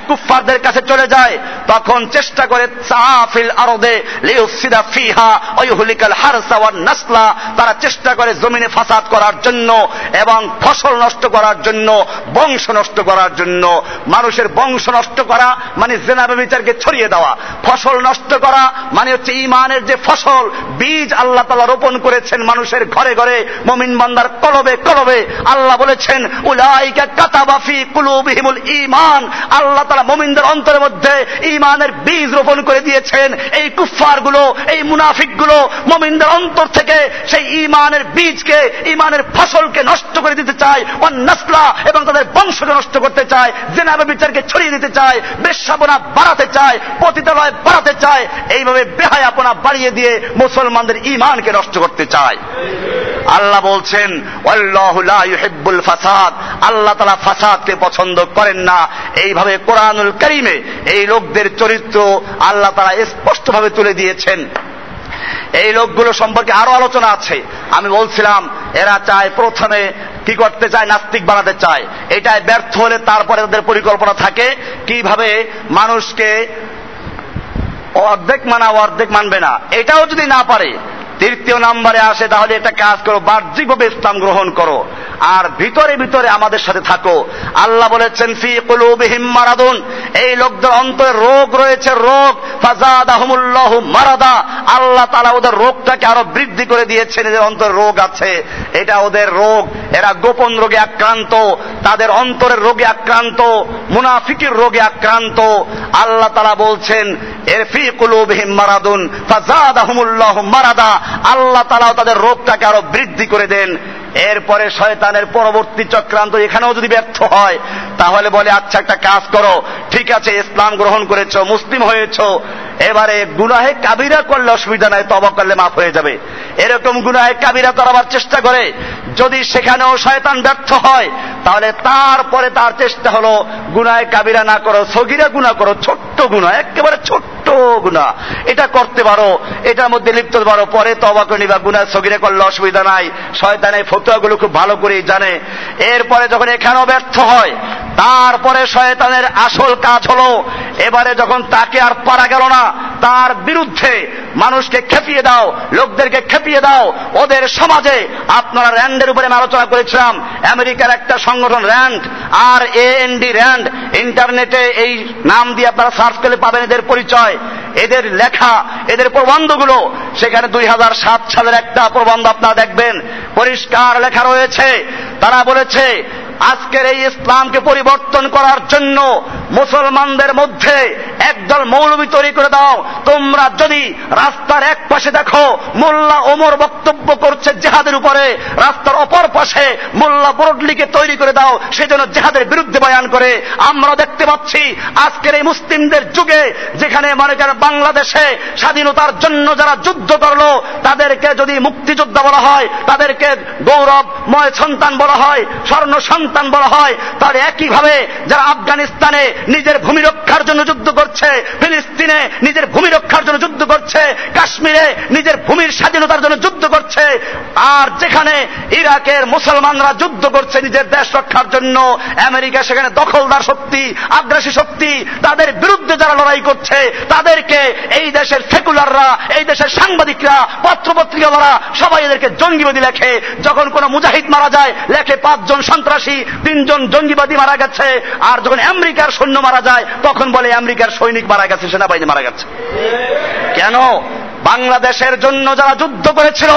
কুফফারদের কাছে চলে যায়, তখন চেষ্টা করে সাফিল আরদে লিউসিদা ফিহা ওয়ুহলিকাল হারসা ওয়ান নাসলা, তারা চেষ্টা করে জমিনে ফাসাদ করার জন্য এবং ফসল নষ্ট করার জন্য, বংশ নষ্ট করার জন্য। মানুষের বংশ নষ্ট করা মানে জেনাবে বিচারকে ছড়িয়ে দেওয়া। ফসল নষ্ট করা মানে হচ্ছে ইমানের যে ফসল, বীজ আল্লাহ তালা রোপণ করেছেন মানুষের ঘরে ঘরে, মমিন বান্দার কলবে কলবে। আল্লাহ বলেছেন, উলাইকা কাতাবাফি কুলুবিহিমুল ইমান আল্লাহ তালা মমিনদের অন্তরের মধ্যে ইমানের বীজ রোপণ করে দিয়েছেন। এই কুফারগুলো এই মুনাফিকগুলো মমিনদের অন্তর থেকে সেই ইমানের বীজকে ইমানের ফসলকে নষ্ট করে দিতে চায়। নাসলা, এবং তাদের বংশকে নষ্ট করতে চায়। জেনাবে বিচারকে ছড়িয়ে দিতে চায়। বেশ্যাপনা বাড়াতে চায়। পতিতালয় বাড়াতে চায়। এইভাবে বেহায়াপনা বাড়িয়ে দিয়ে মুসলমানদের ইমানকে নষ্ট করতে চায়। আল্লাহ বলছেন ফাসাদ। আল্লাহ তালা ফাসাদকে পছন্দ করেন না। এইভাবে কোরআনুল করিমে এই লোকদের চরিত্র আল্লাহ তারা স্পষ্টভাবে তুলে দিয়েছেন। এই লোকগুলো সম্পর্কে আরও আলোচনা আছে। আমি বলছিলাম, এরা চায় প্রথমে কি করতে চায়, নাস্তিক বানাতে চায়। এটাই ব্যর্থ হলে তারপরে তাদের পরিকল্পনা থাকে। কীভাবে মানুষকে অর্ধেক মানা অর্ধেক মানবে না। এটাও যদি না পারে তৃতীয় নাম্বারে আসে, তাহলে এটা কাজ করো, বাহ্যিকভাবে ইসলাম গ্রহণ করো। আর ভিতরে ভিতরে আমাদের সাথে থাকো। আল্লাহ বলেছেন, ফি কুলুবিহিম মারাদুন। এই লোকদের অন্তরে রোগ রয়েছে, রোগ। ফাজাদাহুমুল্লাহু মারাদা। আল্লাহ তাআলা ওদের রোগটাকে আরও বৃদ্ধি করে দিয়েছেন, এদের অন্তরে রোগ আছে। এটা ওদের রোগ। এরা গোপন রোগে আক্রান্ত। তাদের অন্তরের রোগে আক্রান্ত। মুনাফিকের রোগে আক্রান্ত। আল্লাহ তাআলা বলছেন, এর ফি কুলুবিহিম মারাদুন। ফাজাদাহুমুল্লাহু মারাদা। আল্লাহ তাআলা তাদের রোগটাকে আরও বৃদ্ধি করে দেন। এরপরে শয়তানের পরবর্তী চক্রান্ত এখানেও যদি ব্যর্থ হয়, তাহলে বলে আচ্ছা একটা কাজ করো। ঠিক আছে, ইসলাম গ্রহণ করেছ, মুসলিম হয়েছ। এবারে গুনাহে কাবিরা করলে অসুবিধা নাই তবা করলে মাফ হয়ে যাবে। এরকম গুনাহে কাবিরা করাবার চেষ্টা করে। যদি সেখানেও শয়তান ব্যর্থ হয়, তাহলে তারপরে তার চেষ্টা হলো গুনায় কাবিরা না করো, সগিরা গুণা করো, ছোট্ট গুণা একেবারে ছোট্ট গুণা। এটা করতে পারো, এটার মধ্যে লিপ্ত পারো, পরে তবা করে নিবা গুণা সগিরে করলে অসুবিধা নাই। শয়তানের ফতুয়াগুলো খুব ভালো করে জানে। এরপরে যখন এখানেও ব্যর্থ হয় তারপরে শয়তানের আসল কাজ হলো, এবারে যখন তাকে আর পারা গেল না, তার বিরুদ্ধে মানুষকে খেপিয়ে দাও, লোকদেরকে খেপিয়ে দাও, ওদের সমাজে আপনারা র্যান্ডের উপরে আমি আলোচনা করেছিলাম, আমেরিকার একটা সংগঠন র্যান্ড, আর এ এন ডি র্যান্ড, ইন্টারনেটে এই নাম দিয়ে আপনারা সার্চ করলে পাবেন এদের পরিচয়, এদের লেখা, এদের প্রবন্ধগুলো। সেখানে দুই হাজার সাত সালের একটা প্রবন্ধ আপনারা দেখবেন, পরিষ্কার লেখা রয়েছে। তারা বলেছে আজকের এই ইসলামকে পরিবর্তন করার জন্য মুসলমানদের মধ্যে একদল মৌলবী তৈরি করে দাও। তোমরা যদি রাস্তার এক পাশে দেখো, মোল্লা ওমর বক্তব্য করছে জেহাদের উপরে, রাস্তার অপর পাশে মোল্লা বরডলিকে তৈরি করে দাও সেজন্য জেহাদের বিরুদ্ধে বয়ান করে। আমরা দেখতে পাচ্ছি আজকের এই মুসলিমদের যুগে, যেখানে মনে করেন বাংলাদেশে স্বাধীনতার জন্য যারা যুদ্ধ করল, তাদেরকে যদি মুক্তিযোদ্ধা বলা হয়, তাদেরকে গৌরবময় সন্তান বলা হয়, স্বর্ণ বলা হয় তাহলে একইভাবে যারা আফগানিস্তানে নিজের ভূমি রক্ষার জন্য যুদ্ধ করছে, ফিলিস্তিনে নিজের ভূমি রক্ষার জন্য যুদ্ধ করছে, কাশ্মীরে নিজের ভূমির স্বাধীনতার জন্য যুদ্ধ করছে, আর যেখানে ইরাকের মুসলমানরা যুদ্ধ করছে নিজের দেশ রক্ষার জন্য, আমেরিকা সেখানে দখলদার শক্তি, আগ্রাসী শক্তি, তাদের বিরুদ্ধে যারা লড়াই করছে, তাদেরকে এই দেশের সেকুলাররা, এই দেশের সাংবাদিকরা পত্রপত্রিকারা সবাই এদেরকে জঙ্গিবাদী লেখে। যখন কোন মুজাহিদ মারা যায়, লেখে পাঁচজন সন্ত্রাসী তিনজন জঙ্গিবাদী মারা গেছে, আর যখন আমেরিকার সৈন্য মারা যায়, তখন বলে আমেরিকার সৈনিক মারা গেছে, সেনাবাহিনী মারা গেছে। কেন? বাংলাদেশের জন্য যারা যুদ্ধ করেছিল,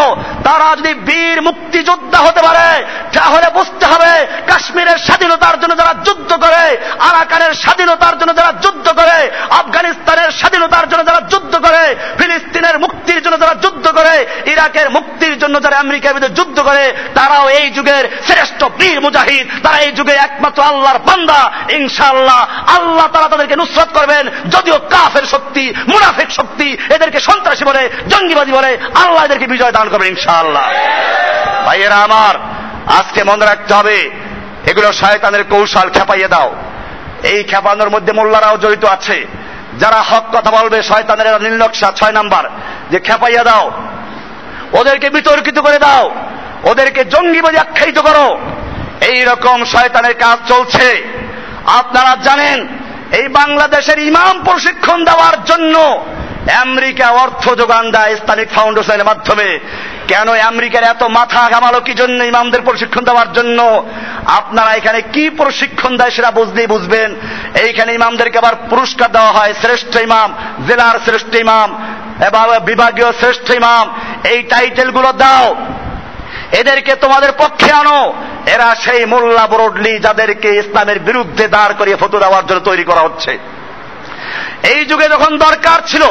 তারা যদি বীর মুক্তিযোদ্ধা হতে পারে, তাহলে বুঝতে হবে কাশ্মীরের স্বাধীনতার জন্য যারা যুদ্ধ করে, আরাকানের স্বাধীনতার জন্য যারা যুদ্ধ করে, আফগানিস্তানের স্বাধীনতার জন্য যারা যুদ্ধ করে, ফিলিস্তিনের মুক্তির জন্য যারা যুদ্ধ করে, ইরাকের মুক্তির জন্য যারা আমেরিকার বিরুদ্ধে যুদ্ধ করে, তারাও এই যুগের শ্রেষ্ঠ বীর মুজাহিদ, তারা এই যুগে একমাত্র আল্লাহর বান্দা। ইনশাআল্লাহ আল্লাহ তারা তাদেরকে নুসরত করবেন, যদিও কাফের শক্তি, মুনাফিক শক্তি, এদেরকে সন্ত্রাসী বলে জঙ্গিবাদী বলে, আল্লাহ এদেরকে বিজয় দান করবেন, ইনশাআল্লাহ। ভাইয়েরা আমার, আজকে মনে রাখতে হবে, এগুলো শয়তানের কৌশল, খেপাইয়ে দাও। এই খেপানোর মধ্যে মোল্লারাও জড়িত আছে। যারা হক কথা বলবে, শয়তানের নীলনকশা ছয় নাম্বার, যে খেপাইয়া দাও, ওদেরকে বিতর্কিত করে দাও, ওদেরকে জঙ্গিবাদী আখ্যায়িত করো। এই রকম শয়তানের কাজ চলছে। আপনারা জানেন, এই বাংলাদেশের ইমাম প্রশিক্ষণ দেওয়ার জন্য আমেরিকা অর্থ যোগান দেয় ইসলামিক ফাউন্ডেশনের মাধ্যমে। কেন আমেরিকার এত মাথা ঘামালো? কি জন্য ইমামদের প্রশিক্ষণ দেওয়ার জন্য? আপনারা এখানে কি প্রশিক্ষণ দেয় সেটা বুঝলেই বুঝবেন। এইখানে ইমামদেরকে আবার পুরস্কার দেওয়া হয়, শ্রেষ্ঠ ইমাম, জেলার শ্রেষ্ঠ ইমাম এবং বিভাগীয় শ্রেষ্ঠ ইমাম। এই টাইটেলগুলো দাও। এদেরকে তোমাদের পক্ষে আনো। এরা সেই মোল্লা বরডলি যাদেরকে ইসলামের বিরুদ্ধে দাঁড় করিয়ে ফটো দেওয়ার জন্য তৈরি করা হচ্ছে। এই যুগে যখন দরকার ছিল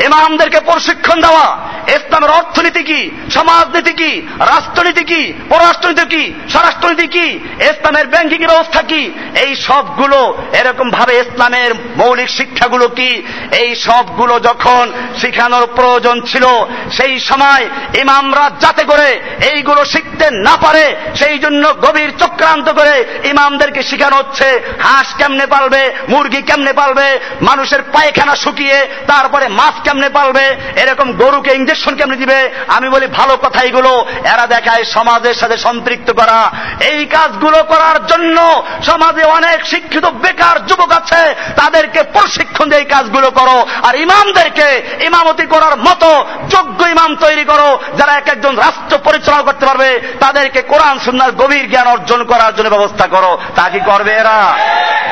ইমামদেরকে প্রশিক্ষণ দেওয়া। ইসলামের অর্থনীতি কি? সমাজনীতি কি? রাষ্ট্রনীতি কি? পররাষ্ট্রনীতি কি? স্বরাষ্ট্রনীতি কি? ইসলামের ব্যাংকিং ব্যবস্থা কি? এই সবগুলো এরকম ভাবে ইসলামের মৌলিক শিক্ষাগুলো কি? এই সবগুলো যখন শিখানোর প্রয়োজন ছিল, সেই সময় ইমামরা যাতে করে এইগুলো শিখতে না পারে, সেই জন্য গভীর চক্রান্ত করে ইমামদেরকে শিখানো হচ্ছে, হাঁস কেমনে পালবে, মুরগি কেমনে পালবে, মানুষের পায়খানা শুকিয়ে, তারপরে মাছ কেমনে পালবে? এরকম গরুকে ইঞ্জেকশন কেমনি দিবে? আমি বলি, ভালো কথা এগুলো। এরা দেখায় সমাজের সাথে সম্পৃক্ত করা। এই কাজগুলো করার জন্য সমাজে অনেক শিক্ষিত বেকার যুবক আছে। তাদেরকে প্রশিক্ষণ দিয়ে এই কাজগুলো করো। আর ইমামদেরকে ইমামতি করার মতো যোগ্য ইমাম তৈরি করো, যারা এক একজন রাষ্ট্র পরিচালনা করতে পারবে। তাদেরকে কোরআন, সুন্নার গভীর জ্ঞান অর্জন করার জন্য ব্যবস্থা করো। তা কি করবে এরা?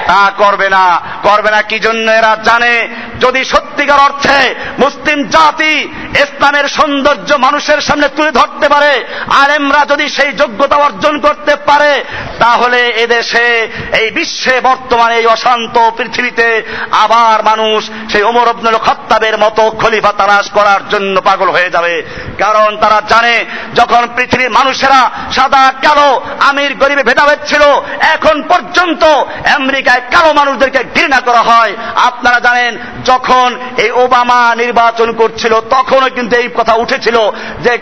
তা করবে না। করবে না কি জন্য এরা জানে? যদি সত্যিকার অর্থে মুসলিম জাতি ইসলামের সৌন্দর্য মানুষের সামনে তুলে ধরতে পারে। আলেমরা যদি সেই যোগ্যতা অর্জন করতে পারে, তাহলে এদেশে, এই বিশ্বে বর্তমানে এই অশান্ত পৃথিবীতে আবার মানুষ সেই ওমর আব্দুল খত্তাবের মতো খলিফা তালাশ করার জন্য পাগল হয়ে যাবে। কারণ তারা জানে, যখন পৃথিবীর মানুষেরা সাদা, কালো, আমির, গরিবে, ভেদাভেদ ছিল, এখন পর্যন্ত আমেরিকায় কালো মানুষদেরকে ঘৃণা করা হয়। আপনারা জানেন, যখন এই ওবামা নির্বাচন করছিল তখনও কিন্তু এই কথা উঠেছিল যে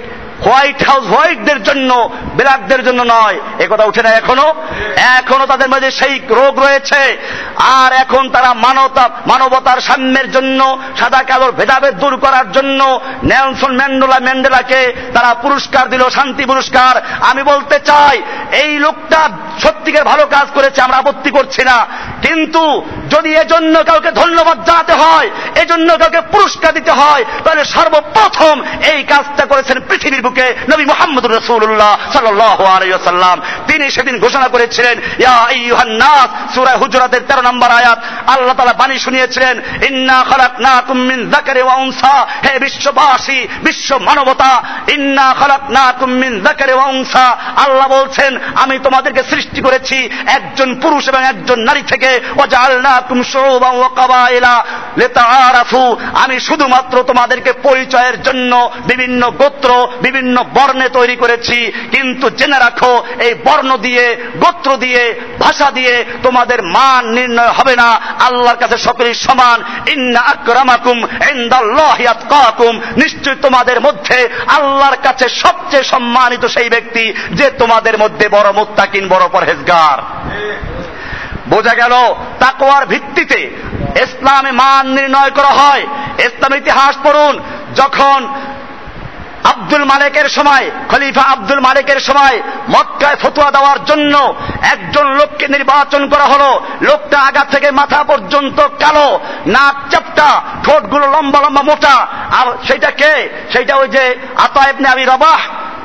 হোয়াইট হাউস হোয়াইটদের জন্য ব্ল্যাকদের জন্য নয়। এ কথা উঠে না এখনও? এখনও তাদের মধ্যে সেই রোগ রয়েছে। আর এখন তারা মানবতা, মানবতার সাম্যের জন্য, সাদা কালোর ভেদাভেদ দূর করার জন্য নেলসন ম্যান্ডোলা ম্যান্ডেলাকে তারা পুরস্কার দিল, শান্তি পুরস্কার। আমি বলতে চাই, এই লোকটা সত্যিকার ভালো কাজ করেছে, আমরা আপত্তি করছি না। কিন্তু যদি এজন্য কাউকে ধন্যবাদ জানাতে হয়, এজন্য কাউকে পুরস্কার দিতে হয়, তাহলে সর্বপ্রথম এই কাজটা করেছেন পৃথিবীর বুকে নবী মোহাম্মদ রসুল্লাহ সাল্লাম তিনি সেদিন ঘোষণা করেছিলেন হুজরাতের 13 নম্বর আয়াত, আল্লাহ তাআলা বাণী শুনিয়েছিলেন, ইন্না মিন যাকারি ওয়া উনসা। হে বিশ্ববাসী, বিশ্ব মানবতা, ইন্না মিন যাকারি ওয়া উনসা। আল্লাহ বলছেন, আমি তোমাদেরকে সৃষ্টি করেছি একজন পুরুষ এবং একজন নারী থেকে কাবাইলা লিতাআরাফু। আমি শুধুমাত্র তোমাদেরকে পরিচয়ের জন্য বিভিন্ন গোত্র, বিভিন্ন বর্ণে তৈরি করেছি, কিন্তু জেনে রাখো, এই বর্ণ দিয়ে, গোত্র দিয়ে, ভাষা দিয়ে তোমাদের মান নির্ণয় হবে না। আল্লাহর কাছে সকলেই সমান। ইন্না আকরামাকুম ইনদাল্লাহি আতকাকুম। নিশ্চয় তোমাদের মধ্যে আল্লাহর কাছে সবচেয়ে সম্মানিত সেই ব্যক্তি যে তোমাদের মধ্যে বড় মুত্তাকিন, বড় পরহেজগার। বোঝা গেল, তাকওয়ার ভিত্তিতে ইসলামে মান নির্ণয় করা হয়। ইসলাম ইতিহাস পড়ুন, যখন আব্দুল মালিকের সময়, খলিফা আব্দুল মালিকের সময় মক্কায় ফতুয়া দেওয়ার জন্য একজন লোককে নির্বাচন করা হলো। লোকটা আগা থেকে মাথা পর্যন্ত কালো, নাক চাপটা, ঠোঁটগুলো লম্বা লম্বা মোটা। আর সেটা কে? সেটা ওই যে আতায়েবনে আমি রবাহ,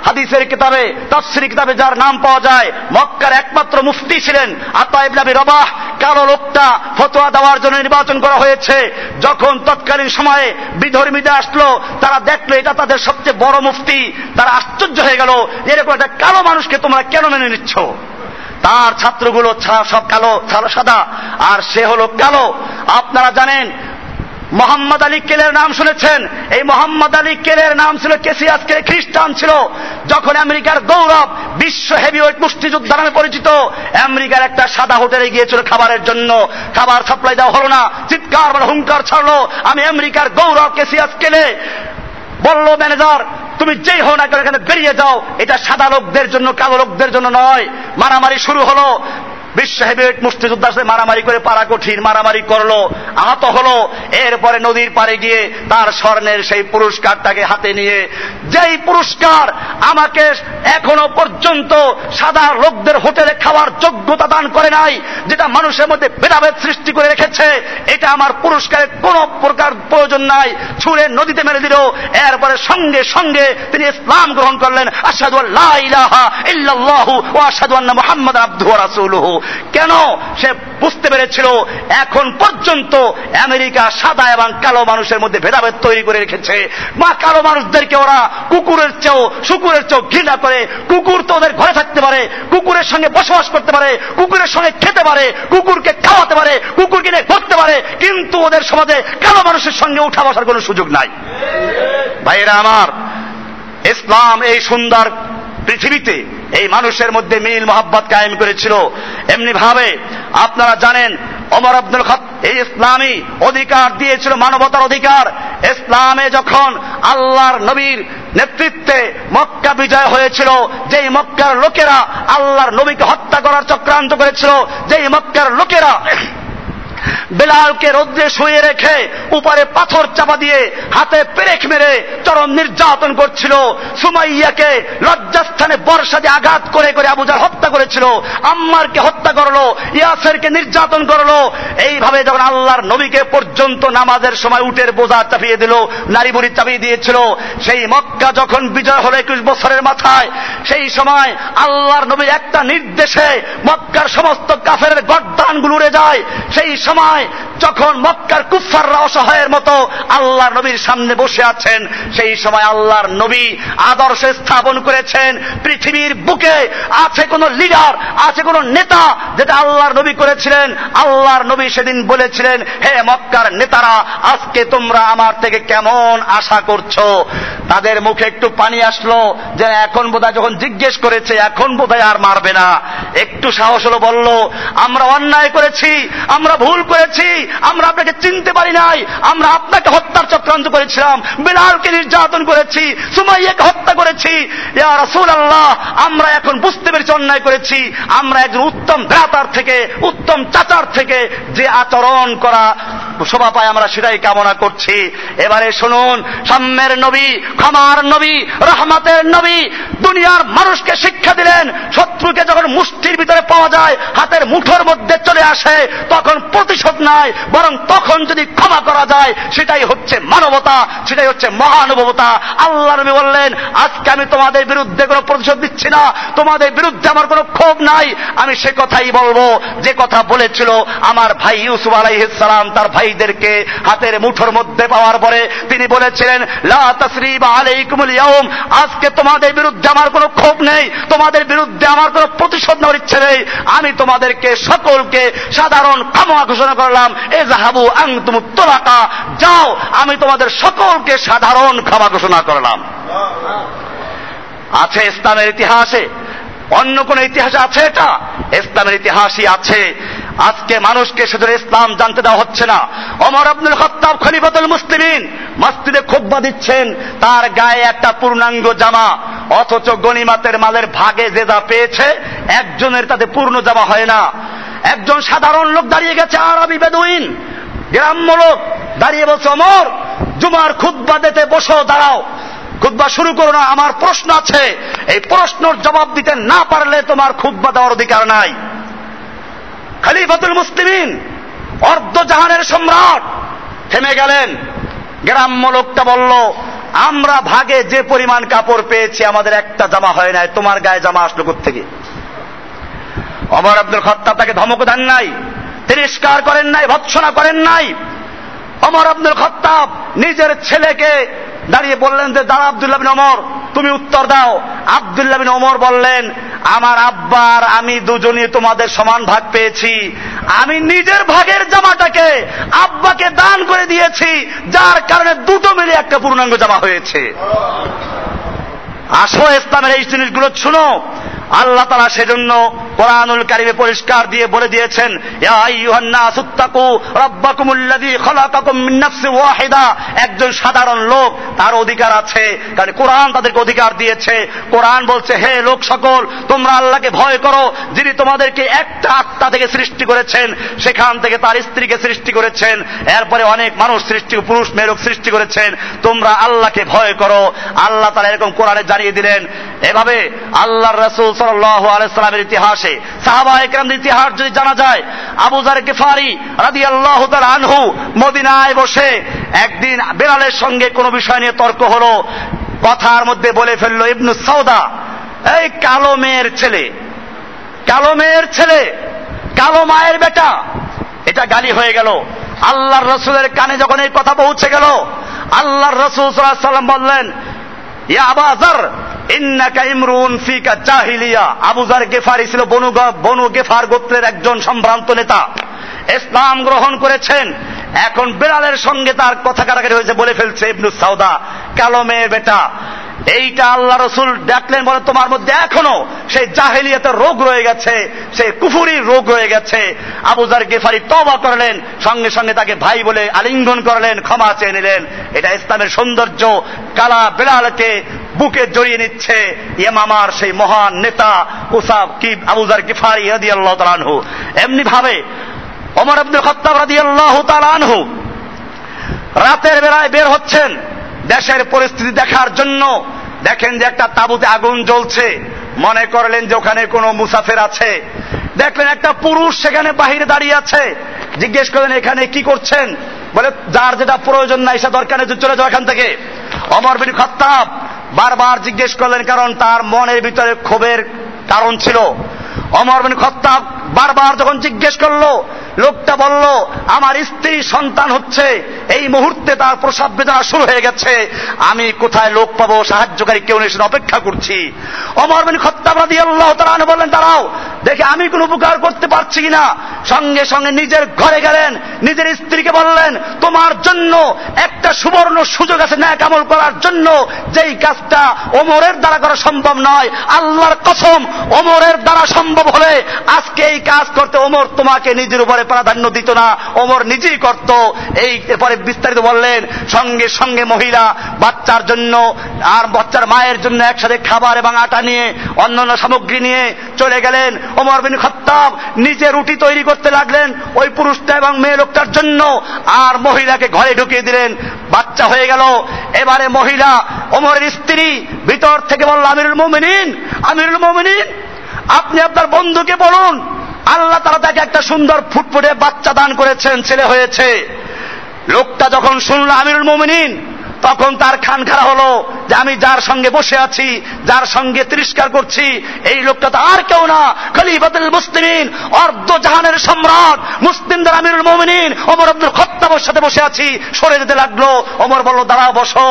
হাদিসের কিতাবে, তফসির কিতাবে যার নাম পাওয়া যায়। মক্কার একমাত্র মুফতি ছিলেন আতাইব নাবি রবাহ। কালো লোকটা ফতোয়া দেওয়ার জন্য নির্বাচন করা হয়েছে, যখন তৎকালীন সময়ে বিধর্মীতে আসলো, তারা দেখল এটা তাদের সবচেয়ে বড় মুফতি, তারা আশ্চর্য হয়ে গেল, এরকম একটা কালো মানুষকে তোমরা কেন মেনে নিচ্ছ? তার ছাত্রগুলো সব কালো সাদা, আর সে হলো কালো। আপনারা জানেন মোহাম্মদ আলী কেলের নাম শুনেছেন। এই মোহাম্মদ আলী কেলের নাম ছিল কেসিয়াস কে খ্রিস্টান ছিল। যখন আমেরিকার গৌরব বিশ্ব হেভিওয়েট মুষ্টিযোদ্ধা নামে পরিচিত, আমেরিকার একটা সাদা হোটেলে গিয়েছিল খাবারের জন্য। খাবার সাপ্লাই দেওয়া হলো না, চিৎকার বলে হুঙ্কার ছাড়লো। আমি আমেরিকার গৌরব কেসিয়াস কেলে। বলল, ম্যানেজার, তুমি যেই হও না কেন এখানে বেরিয়ে যাও। এটা সাদা লোকদের জন্য, কালো লোকদের জন্য নয়। মারামারি শুরু হলো। বিশ্ব হেভিওয়েট মুষ্টিযোদ্ধা সাথে মারামারি করে পারা কঠিন, মারামারি করল। আহত হলো। এরপরে নদীর পারে গিয়ে তার স্বর্ণের সেই পুরস্কারটাকে হাতে নিয়ে, যেই পুরস্কার আমাকে এখনও পর্যন্ত সাদা লোকদের হোটেলে খাওয়ার যোগ্যতা দান করে নাই, যেটা মানুষের মধ্যে ভেদাভেদ সৃষ্টি করে রেখেছে, এটা আমার পুরস্কারের কোন প্রকার প্রয়োজন নাই। ছুঁড়ে নদীতে মেরে দিল। এরপরে সঙ্গে সঙ্গে তিনি ইসলাম গ্রহণ করলেন। আসাদু আল্লাহ ইল্লাল্লাহু ও আসাদু আন্না মুহাম্মদ আব্দুহু ওয়া রাসূলুহু। কেন? সে বুঝতে পেরেছিল এখন পর্যন্ত আমেরিকা সাদা এবং কালো মানুষের মধ্যে ভেদাভেদ তৈরি করে রেখেছে। মা, কালো মানুষদেরকে ওরা কুকুরের চেয়েও, শুকুরের চেয়েও ঘৃণা করে। কুকুর তো ওদের ঘরে থাকতে পারে, কুকুরের সঙ্গে বসবাস করতে পারে, কুকুরের সঙ্গে খেতে পারে, কুকুরকে খাওয়াতে পারে, কুকুরকে নিয়ে ঘুরতে পারে, কিন্তু ওদের সমাজে কালো মানুষের সঙ্গে উঠা বসার কোনো সুযোগ নাই। ভাইরা আমার, ইসলাম এই সুন্দর পৃথিবীতে এই মানুষের মধ্যে মিল মোহাব্বত কায়েম করেছিল। এমনি ভাবে আপনারা জানেন অমর আব্দুল খত এই ইসলামী অধিকার দিয়েছিল মানবতার অধিকার। ইসলামে যখন আল্লাহর নবীর নেতৃত্বে মক্কা বিজয় হয়েছিল, যেই মক্কার লোকেরা আল্লাহর নবীকে হত্যা করার চক্রান্ত করেছিল, যেই মক্কার লোকেরা বেলালকে রৌদ্রে শুয়ে রেখে উপরে পাথর চাপা দিয়ে হাতে পেরেক মেরে চরম নির্যাতন করছিল। সুমাইয়াকে লজ্জাস্থানে বর্ষা দিয়ে আঘাত করে করে আবুজার হত্যা করেছিল। আম্মারকে হত্যা করল, ইয়াসেরকে নির্যাতন করল। এইভাবে যখন আল্লাহর নবীকে পর্যন্ত নামাজের সময় উটের বোঝা চাপিয়ে দিল, নারী বুড়ি চাপিয়ে দিয়েছিল, সেই মক্কা যখন বিজয় হলো একুশ বছরের মাথায়, সেই সময় আল্লাহর নবীর একটা নির্দেশে মক্কার সমস্ত কাফের গড্ডানগুলো উড়ে যায়। সেই সময় যখন মক্কার কুফাররা অসহায়ের মতো আল্লাহ নবীর সামনে বসে আছেন, সেই সময় আল্লাহর নবী আদর্শ স্থাপন করেছেন। পৃথিবীর বুকে আছে কোন লিডার, আছে কোন নেতা যেটা আল্লাহর নবী করেছিলেন। আল্লাহর নবী সেদিন বলেছিলেন, হে মক্কার নেতারা, আজকে তোমরা আমার থেকে কেমন আশা করছ? তাদের মুখে একটু পানি আসলো যে এখন বোধহয় যখন জিজ্ঞেস করেছে, এখন বোধহয় আর মারবে না। একটু সাহস হলো বলল, আমরা অন্যায় করেছি, আমরা ভুল করেছি, আমরা আপনাকে চিনতে পারি নাই, আমরা আপনাকে হত্যার চক্রান্ত করেছিলাম, বেলালকে নির্যাতন করেছি, সুমাইয়াকে হত্যা করেছি। রাসূল আল্লাহ আমরা এখন বুঝতে পেরেছি অন্যায় করেছি, আমরা একজন উত্তম ভ্রাতার থেকে, উত্তম চাচার থেকে যে আচরণ করা শোভা পায় আমরা সেটাই কামনা করছি। এবারে শুনুন, সাম্যের নবী, ক্ষমার নবী, রহমাতের নবী, দুনিয়ার মানুষকে শিক্ষা দিলেন, শত্রুকে যখন মুষ্টির ভিতরে পাওয়া যায়, হাতের মুঠোর মধ্যে চলে আসে, তখন প্রতিশোধ নাই, বরং তখন যদি ক্ষমা করা যায়, সেটাই হচ্ছে মানবতা, সেটাই হচ্ছে মহানুভবতা। আল্লাহ নবী বললেন, আজকে আমি তোমাদের বিরুদ্ধে কোনো প্রতিশোধ দিচ্ছি না, তোমাদের বিরুদ্ধে আমার কোনো ক্ষোভ নাই, আমি সে কথাই বলব, যে কথা বলেছিল আমার ভাই ইউসুফ আলাইহিসালাম তার ভাইদেরকে হাতের মুঠোর মধ্যে পাওয়ার পরে তিনি বলেছিলেন আজকে তোমাদের বিরুদ্ধে আমার কোনো ক্ষোভ নেই, তোমাদের বিরুদ্ধে আমার কোনো প্রতিশোধ নেওয়ার নেই। আমি তোমাদেরকে সকলকে সাধারণ ক্ষমা ঘোষণা করলাম। এ জাহাবু আং তুমি তোলাকা, যাও, আমি তোমাদের সকলকে সাধারণ ক্ষমা ঘোষণা করলাম। আছে ইসলামের ইতিহাসে, অন্য কোন ইতিহাসে আছে এটা? ইসলামের ইতিহাসই আছে। আজকে মানুষকে শুধু ইসলাম জানতে দেওয়া হচ্ছে না। অমর আব্দুল খত্তাব খলিফাতুল মুসলিমিন মসজিদে খুব্বা দিচ্ছেন। তার গায়ে একটা পূর্ণাঙ্গ জামা। অথচ গনিমাতের মালের ভাগে যে যা পেয়েছে, একজনের তাতে পূর্ণ জামা হয় না। একজন সাধারণ লোক দাঁড়িয়ে গেছে আরবি বেদুইন। গ্রাম্য লোক দাঁড়িয়ে বলছে অমর জুমার খুদ্া দিতে বসো, দাঁড়াও। খুদ্া শুরু করো না, আমার প্রশ্ন আছে। এই প্রশ্নর জবাব দিতে না পারলে তোমার খুদ্া দেওয়ার অধিকার নাই। খালিফাতুল মুসলিমিন, অর্ধ জাহানের সম্রাট। থেমে গেলেন। গ্রাম্য লোকটা বলল, আমরা ভাগে যে পরিমাণ কাপড় পেয়েছি, আমাদের একটা জামা হয় নাই। তোমার গায়ে জামা আসলো থেকে অমর আব্দুল খত্তাব তাকে ধমক দেন নাই, তিরস্কার করেন নাই, ভৎসনা করেন নাই। অমর আব্দুল খত্তাব নিজের ছেলেকে দাঁড়িয়ে বললেন যে দাঁড়া আবদুল্লাহ বিন অমর তুমি উত্তর দাও। আবদুল্লাহ বিন অমর বললেন, আমার আব্বার আমি দুজনই তোমাদের সমান ভাগ পেয়েছি। আমি নিজের ভাগের জামাটাকে আব্বাকে দান করে দিয়েছি, যার কারণে দুটো মিলে একটা পূর্ণাঙ্গ জামা হয়েছে। আসো ইসলামের এই জিনিসগুলো শুনো। আল্লাহ তারা সেজন্য কোরআনুল কারিমে পরিষ্কার দিয়ে বলে দিয়েছেন একজন সাধারণ লোক তার অধিকার আছে, কারণ কোরআন তাদেরকে অধিকার দিয়েছে। কোরআন বলছে, হে লোক সকল, তোমরা আল্লাহকে ভয় করো, যিনি তোমাদেরকে একটা আত্মা থেকে সৃষ্টি করেছেন, সেখান থেকে তার স্ত্রীকে সৃষ্টি করেছেন। এরপরে অনেক মানুষ সৃষ্টি, পুরুষ মেয়েরক সৃষ্টি করেছেন। তোমরা আল্লাহকে ভয় করো। আল্লাহ তারা এরকম কোরআনে জানিয়ে দিলেন। এভাবে আল্লাহ রসুল ইতিহাসে সাহাবা একরামদের ইতিহাস যদি জানা যায় গেফারি আল্লাহ আনহু মদিনায় বসে একদিন সঙ্গে কোনো বিষয় নিয়ে তর্ক হলো, কথার মধ্যে বলে ফেলল, ইবনু সৌদা এই কালো মেয়ের ছেলে, কালো মেয়ের ছেলে, কালো মায়ের বেটা। এটা গালি হয়ে গেল। আল্লাহর রসুলের কানে যখন এই কথা পৌঁছে গেল, আল্লাহর রসুল সাল্লাম বললেন, ইয়া আবাজার গেফারি ছিল বনু বনু গেফার গোত্রের একজন সম্ভ্রান্ত নেতা। ইসলাম গ্রহণ করেছেন। এখন বেড়ালের সঙ্গে তার কথা কাটাকাটি হয়েছে বলে ফেলছে ইবনু সাউদা। কালো মেয়ের বেটা। এইটা আল্লাহ রসুল ডাকলেন বলে তোমার মধ্যে এখনও সেই জাহেলিয়াতের রোগ রয়ে গেছে, সেই কুফুরির রোগ রয়ে গেছে। আবুজার গেফারি তবা করলেন, সঙ্গে সঙ্গে তাকে ভাই বলে আলিঙ্গন করলেন, ক্ষমা চেয়ে নিলেন। এটা ইসলামের সৌন্দর্য। কালা বেলালকে বুকে জড়িয়ে নিচ্ছে ইমামার সেই মহান নেতা উসাব কি আবুজার গিফারি আদি আল্লাহ তালানহু এমনি ভাবে অমর আব্দুল খত্তাব রাদিয়াল্লাহু তাআলা আনহু রাতের বেলায় বের হচ্ছেন। দেশের পরিস্থিতি দেখার জন্য দেখেন যে একটা তাঁবুতে আগুন জ্বলছে। মনে করলেন যে ওখানে কোনো মুসাফের আছে। দেখলেন একটা পুরুষ সেখানে বাহিরে দাঁড়িয়ে আছে। জিজ্ঞেস করলেন, এখানে কি করছেন? বলে, যার যেটা প্রয়োজন নাই, সে দরকার চলে যাও এখান থেকে। অমর বিন খত্তাব বারবার জিজ্ঞেস করলেন, কারণ তার মনের ভিতরে ক্ষোভের কারণ ছিল। অমর বিন খত্তাব বারবার যখন জিজ্ঞেস করল, লোকটা বলল, আমার স্ত্রী সন্তান হচ্ছে, এই মুহূর্তে তার প্রসাব বেদনা শুরু হয়ে গেছে, আমি কোথায় লোক পাবো, সাহায্যকারী কেউ নেই অপেক্ষা করছি। অমর বিন খত্তাব রাদি আল্লাহ তারা বললেন, দাঁড়াও দেখে আমি কোন উপকার করতে পারছি কিনা সঙ্গে সঙ্গে নিজের ঘরে গেলেন, নিজের স্ত্রীকে বললেন, তোমার জন্য একটা সুবর্ণ সুযোগ আছে ন্যায় কামল করার জন্য। যেই কাজটা ওমরের দ্বারা করা সম্ভব নয়, আল্লাহর কসম, ওমরের দ্বারা সম্ভব হলে আজকে এই কাজ করতে ওমর তোমাকে নিজের উপরে প্রাধান্য দিত না। ওমর নিজেই করত। এই এরপরে বিস্তারিত বললেন, সঙ্গে সঙ্গে মহিলা বাচ্চার জন্য আর বাচ্চার মায়ের জন্য একসাথে খাবার এবং আটা নিয়ে অন্যান্য সামগ্রী নিয়ে চলে গেলেন। ওমর বিন খত্তাব নিজে রুটি তৈরি করতে লাগলেন ওই পুরুষটা এবং মেয়ে লোকটার জন্য, আর মহিলাকে ঘরে ঢুকিয়ে দিলেন। বাচ্চা হয়ে গেল। এবারে মহিলা, ওমরের স্ত্রী, ভিতর থেকে বলল, আমিরুল মোমিনিন আমিরুল মোমিনিন, আপনি আপনার বন্ধুকে বলুন, আল্লাহ তারা তাকে একটা সুন্দর ফুটফুটে বাচ্চা দান করেছেন, ছেলে হয়েছে। লোকটা যখন শুনল, আমিরুল মোমিনিন তখন তার খান খারা হলো যে আমি যার সঙ্গে বসে আছি, যার সঙ্গে তিরস্কার করছি, এই লোকটা তো আর কেউ না। খলিফাতুল মুসলিমিন, অর্ধ জাহানের সম্রাট, মুসলিমদের আমিরুল মোমিনিন, ওমর আব্দুল খত্তাবের সাথে বসে আছি। সরে যেতে লাগল। ওমর বলল, দাঁড়াও, বসো।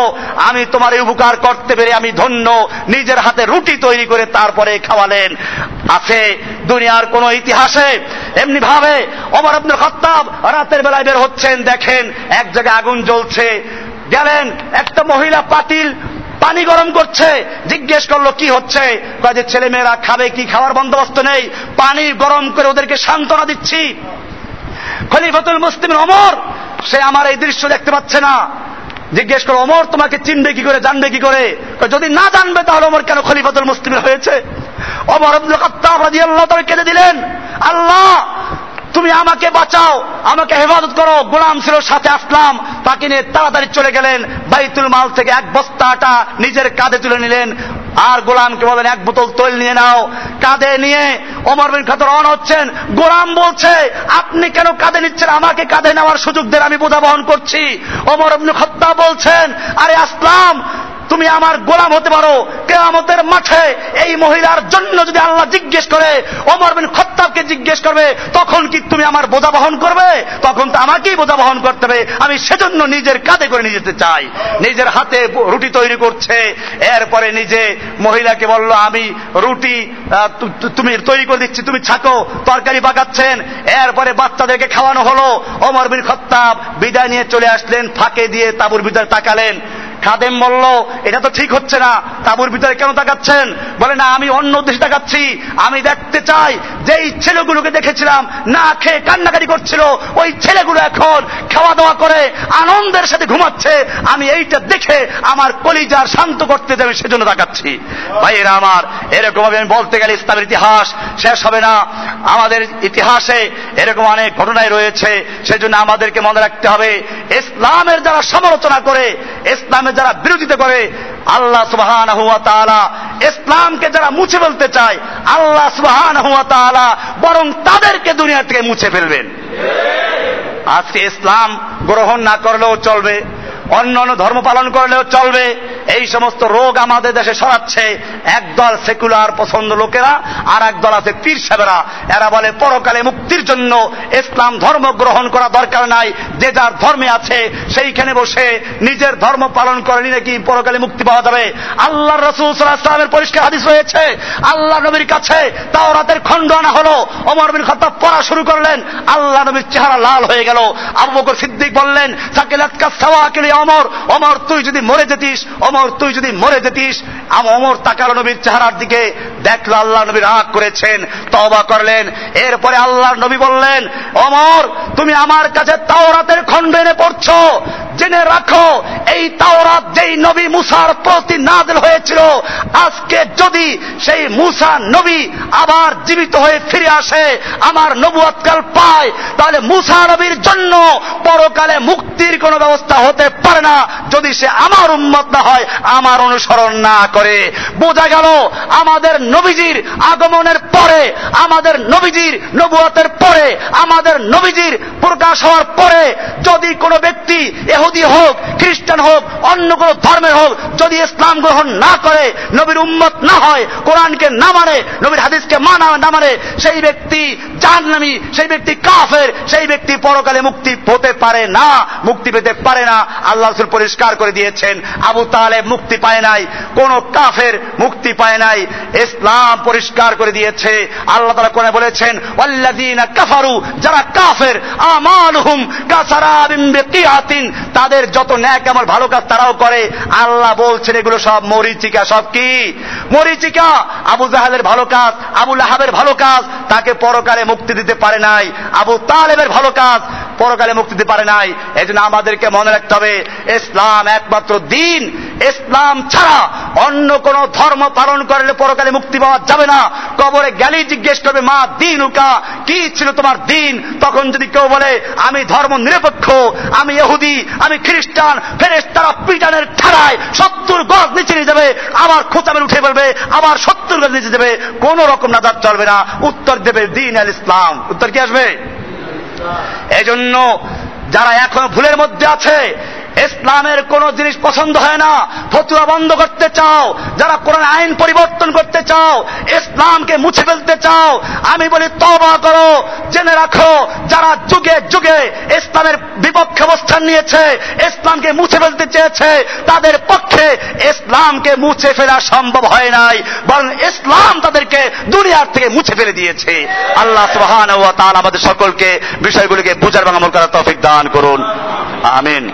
আমি তোমার এই উপকার করতে পেরে আমি ধন্য। নিজের হাতে রুটি তৈরি করে তারপরে খাওয়ালেন। আছে দুনিয়ার কোন ইতিহাসে এমনি ভাবে ওমর আব্দুল খত্তাব রাতের বেলায় বের হচ্ছেন, দেখেন এক জায়গায় আগুন জ্বলছে। গেলেন, একটা মহিলা পাতিল, পানি গরম করছে, জিজ্ঞেস করল, কি হচ্ছে? যে ছেলে মেয়েরা খাবে কি? খাওয়ার বন্দোবস্ত নেই। পানি গরম করে ওদেরকে সান্ত্বনা দিচ্ছি। খলিফাতুল মুসলিম অমর, সে আমার এই দৃশ্য দেখতে পাচ্ছে না। জিজ্ঞেস করো অমর, তোমাকে চিনবে কি করে, জানবে কি করে? যদি না জানবে, তাহলে অমর কেন খলিফাতুল মুসলিম হয়েছে? অমর আব্দুল কেঁদে দিলেন, আল্লাহ তুমি আমাকে বাঁচাও, আমাকে হেফাজত করো। গোলাম ছিল সাথে আসলাম, তাকে নিয়ে তাড়াতাড়ি চলে গেলেন। বাইতুল মাল থেকে এক বস্তা আটা নিজের কাঁধে তুলে নিলেন। আর গোলামকে বলেন, এক বোতল তৈল নিয়ে নাও। কাঁধে নিয়ে অমর বিন খাতর রওনা হচ্ছেন। গোলাম বলছে, আপনি কেন কাঁধে নিচ্ছেন? আমাকে কাঁধে নেওয়ার সুযোগ দেন, আমি বোঝা বহন করছি। অমর ইবনে খত্তা বলছেন, আরে আসলাম, তুমি আমার গোলাম হতে পারো। কেয়ামতের মাঠে এই মহিলার জন্য যদি আল্লাহ জিজ্ঞেস করে, ওমর বিন খত্তাবকে জিজ্ঞেস করবে, তখন কি তুমি আমার বোঝা বহন করবে? তখন তো আমাকেই বোঝা বহন করতে হবে। আমি সেজন্য নিজের কাঁধে করে নিয়ে যেতে চাই। নিজের হাতে রুটি তৈরি করছে। এরপরে নিজে মহিলাকে বলল, আমি রুটি তুমি তৈরি করে দিচ্ছি, তুমি ছাকো, তরকারি পাকাচ্ছেন এরপরে বাচ্চাদেরকে খাওয়ানো হলো। ওমর বিন খত্তাব বিদায় নিয়ে চলে আসলেন, ফাঁকে দিয়ে তাবুর ভিতরে তাকালেন। খাদেম বলল, এটা তো ঠিক হচ্ছে না। তাবুর ভিতরে কেন তাকাচ্ছেন? বলে, না, আমি অন্য উদ্দেশ্যে তাকাচ্ছি। আমি দেখতে চাই, যেই ছেলেগুলোকে দেখেছিলাম, না খেয়ে কান্নাকারি করছিল, ওই ছেলেগুলো এখন খাওয়া দাওয়া করে, আনন্দের সাথে ঘুমাচ্ছে। আমি এইটা দেখে আমার কলিজার শান্ত করতে যাবে সেজন্য তাকাচ্ছি। ভাই ভাইয়েরা আমার, এরকম আমি বলতে গেলে ইসলামের ইতিহাস শেষ হবে না। আমাদের ইতিহাসে এরকম অনেক ঘটনায় রয়েছে, সেজন্য আমাদেরকে মনে রাখতে হবে, ইসলামের যারা সমালোচনা করে, ইসলামের যারা বিরোধিতা করে আল্লাহ সুবাহান ইসলামকে যারা মুছে ফেলতে চায়, আল্লাহ সুবাহান বরং তাদেরকে দুনিয়া থেকে মুছে ফেলবেন। আজকে ইসলাম গ্রহণ না করলেও চলবে অন্য অন্য ধর্ম পালন করলেও চলবে এই সমস্ত রোগ আমাদের দেশে সরাচ্ছে একদল সেকুলার পছন্দ লোকেরা আর একদল আছে পীর সাহেবেরা। এরা বলে, পরকালে মুক্তির জন্য ইসলাম ধর্ম গ্রহণ করা দরকার নাই। যে যার ধর্মে আছে, সেইখানে বসে নিজের ধর্ম পালন করেনি নাকি পরকালে মুক্তি পাওয়া যাবে? আল্লাহ রসুল সাল্লাহামের পরিষ্কার হাদিস রয়েছে। আল্লাহ নবীর কাছে তাও রাতের খণ্ড আনা হলো। অমর বিন খত্তাব পড়া শুরু করলেন। আল্লাহ নবীর চেহারা লাল হয়ে গেল। আবু বকর সিদ্দিক বললেন সাকিলাতকা সাওয়া কেলে অমর অমর তুই যদি মরে যেতিস অমর, তুই যদি মরে যেতিস অমর তাকালো নবীর চেহারার দিকে, দেখল আল্লাহ নবী রাগ করেছেন তবা করলেন, এরপরে আল্লাহর নবী বললেন, অমর, তুমি আমার কাছে তাওরাতের খণ্ড এনে পড়ছো, জেনে রাখো, এই তাওরাত যেই নবী মুসার প্রতি নাদিল হয়েছিল, আজকে যদি সেই মুসা নবী আবার জীবিত হয়ে ফিরে আসে, আমার নবুয়াতকাল পায়, তাহলে মুসা নবীর জন্য পরকালে মুক্তির কোনো ব্যবস্থা হতে পারে না, যদি সে আমার উন্মত না হয়। আমার অনুসরণ না করে। বোঝা গেল, আমাদের নবীজির আগমনের পরে, আমাদের নবীজির নবুয়াতের পরে, আমাদের নবীজির প্রকাশ হওয়ার পরে, যদি কোনো ব্যক্তি এহুদি হোক, খ্রিস্টান হোক, অন্য কোন ধর্মের হোক, যদি ইসলাম গ্রহণ না করে, নবীর উম্মত না হয়, কোরআনকে না মানে নবীর হাদিসকে মানা না মানে সেই ব্যক্তি জাহান্নামী, সেই ব্যক্তি কাফের, সেই ব্যক্তি পরকালে মুক্তি হতে পারে না, মুক্তি পেতে পারে না। আল্লাহ পরিষ্কার করে দিয়েছেন, আবু তাহলে মুক্তি পায় নাই, কোন কাফের মুক্তি পায় নাই। ইসলাম পরিষ্কার করে দিয়েছে। আল্লাহ তারা কোনে বলেছেন, ওয়াল্লাযীনা কাফারু যারা কাফের আমালুহুম কাসারাবিন বিকিয়াতিন, তাদের যত ন্যাক আমল ভালো কাজ তারাও করে। আল্লাহ বলছেন, এগুলো সব মরিচিকা, সব কি? মরিচিকা, আবু জাহালের ভালো কাজ, আবু লাহাবের ভালো কাজ, তাকে পরকালে মুক্তি দিতে পারে নাই। আবু তালেবের ভালো কাজ পরকালে মুক্তি দিতে পারে নাই। এই জন্য আমাদেরকে মনে রাখতে হবে, ইসলাম একমাত্র দিন। ইসলাম ছাড়া অন্য কোন ধর্ম পালন করলে পরকালে মুক্তি পাওয়া যাবে না। কবরে গেলেই জিজ্ঞেস করবে, মা, দিন উকা? কি ছিল তোমার দিন? তখন যদি কেউ বলে, আমি ধর্ম নিরপেক্ষ, আমি ইহুদি, আমি খ্রিস্টান ফেরেস তারা পিটানের ঠাড়ায় সত্তর গজ নিচে নিয়ে যাবে, আবার খোঁচাবের উঠে বলবে, আবার সত্তর গজ নিচে যাবে। কোন রকম নাজার চলবে না। উত্তর দেবে দিন আল ইসলাম উত্তর কি আসবে? এজন্য যারা এখন ভুলের মধ্যে আছে ইসলামের কোন জিনিস পছন্দ হয় না, ফতুয়া বন্ধ করতে চাও, যারা কোরআন আইন পরিবর্তন করতে চাও, ইসলামকে মুছে ফেলতে চাও, আমি বলি তবা করো, জেনে রাখো, যারা যুগে যুগে ইসলামের বিপক্ষে অবস্থান নিয়েছে, ইসলামকে মুছে ফেলতে চেয়েছে, তাদের পক্ষে ইসলামকে মুছে ফেলা সম্ভব হয় নাই, বরং ইসলাম তাদেরকে দুনিয়ার থেকে মুছে ফেলে দিয়েছে। আল্লাহ সুবহান ওয়া তাআলা আমাদের সকলকে বিষয়গুলিকে বুঝার এবং করার তফিক দান করুন। আমিন।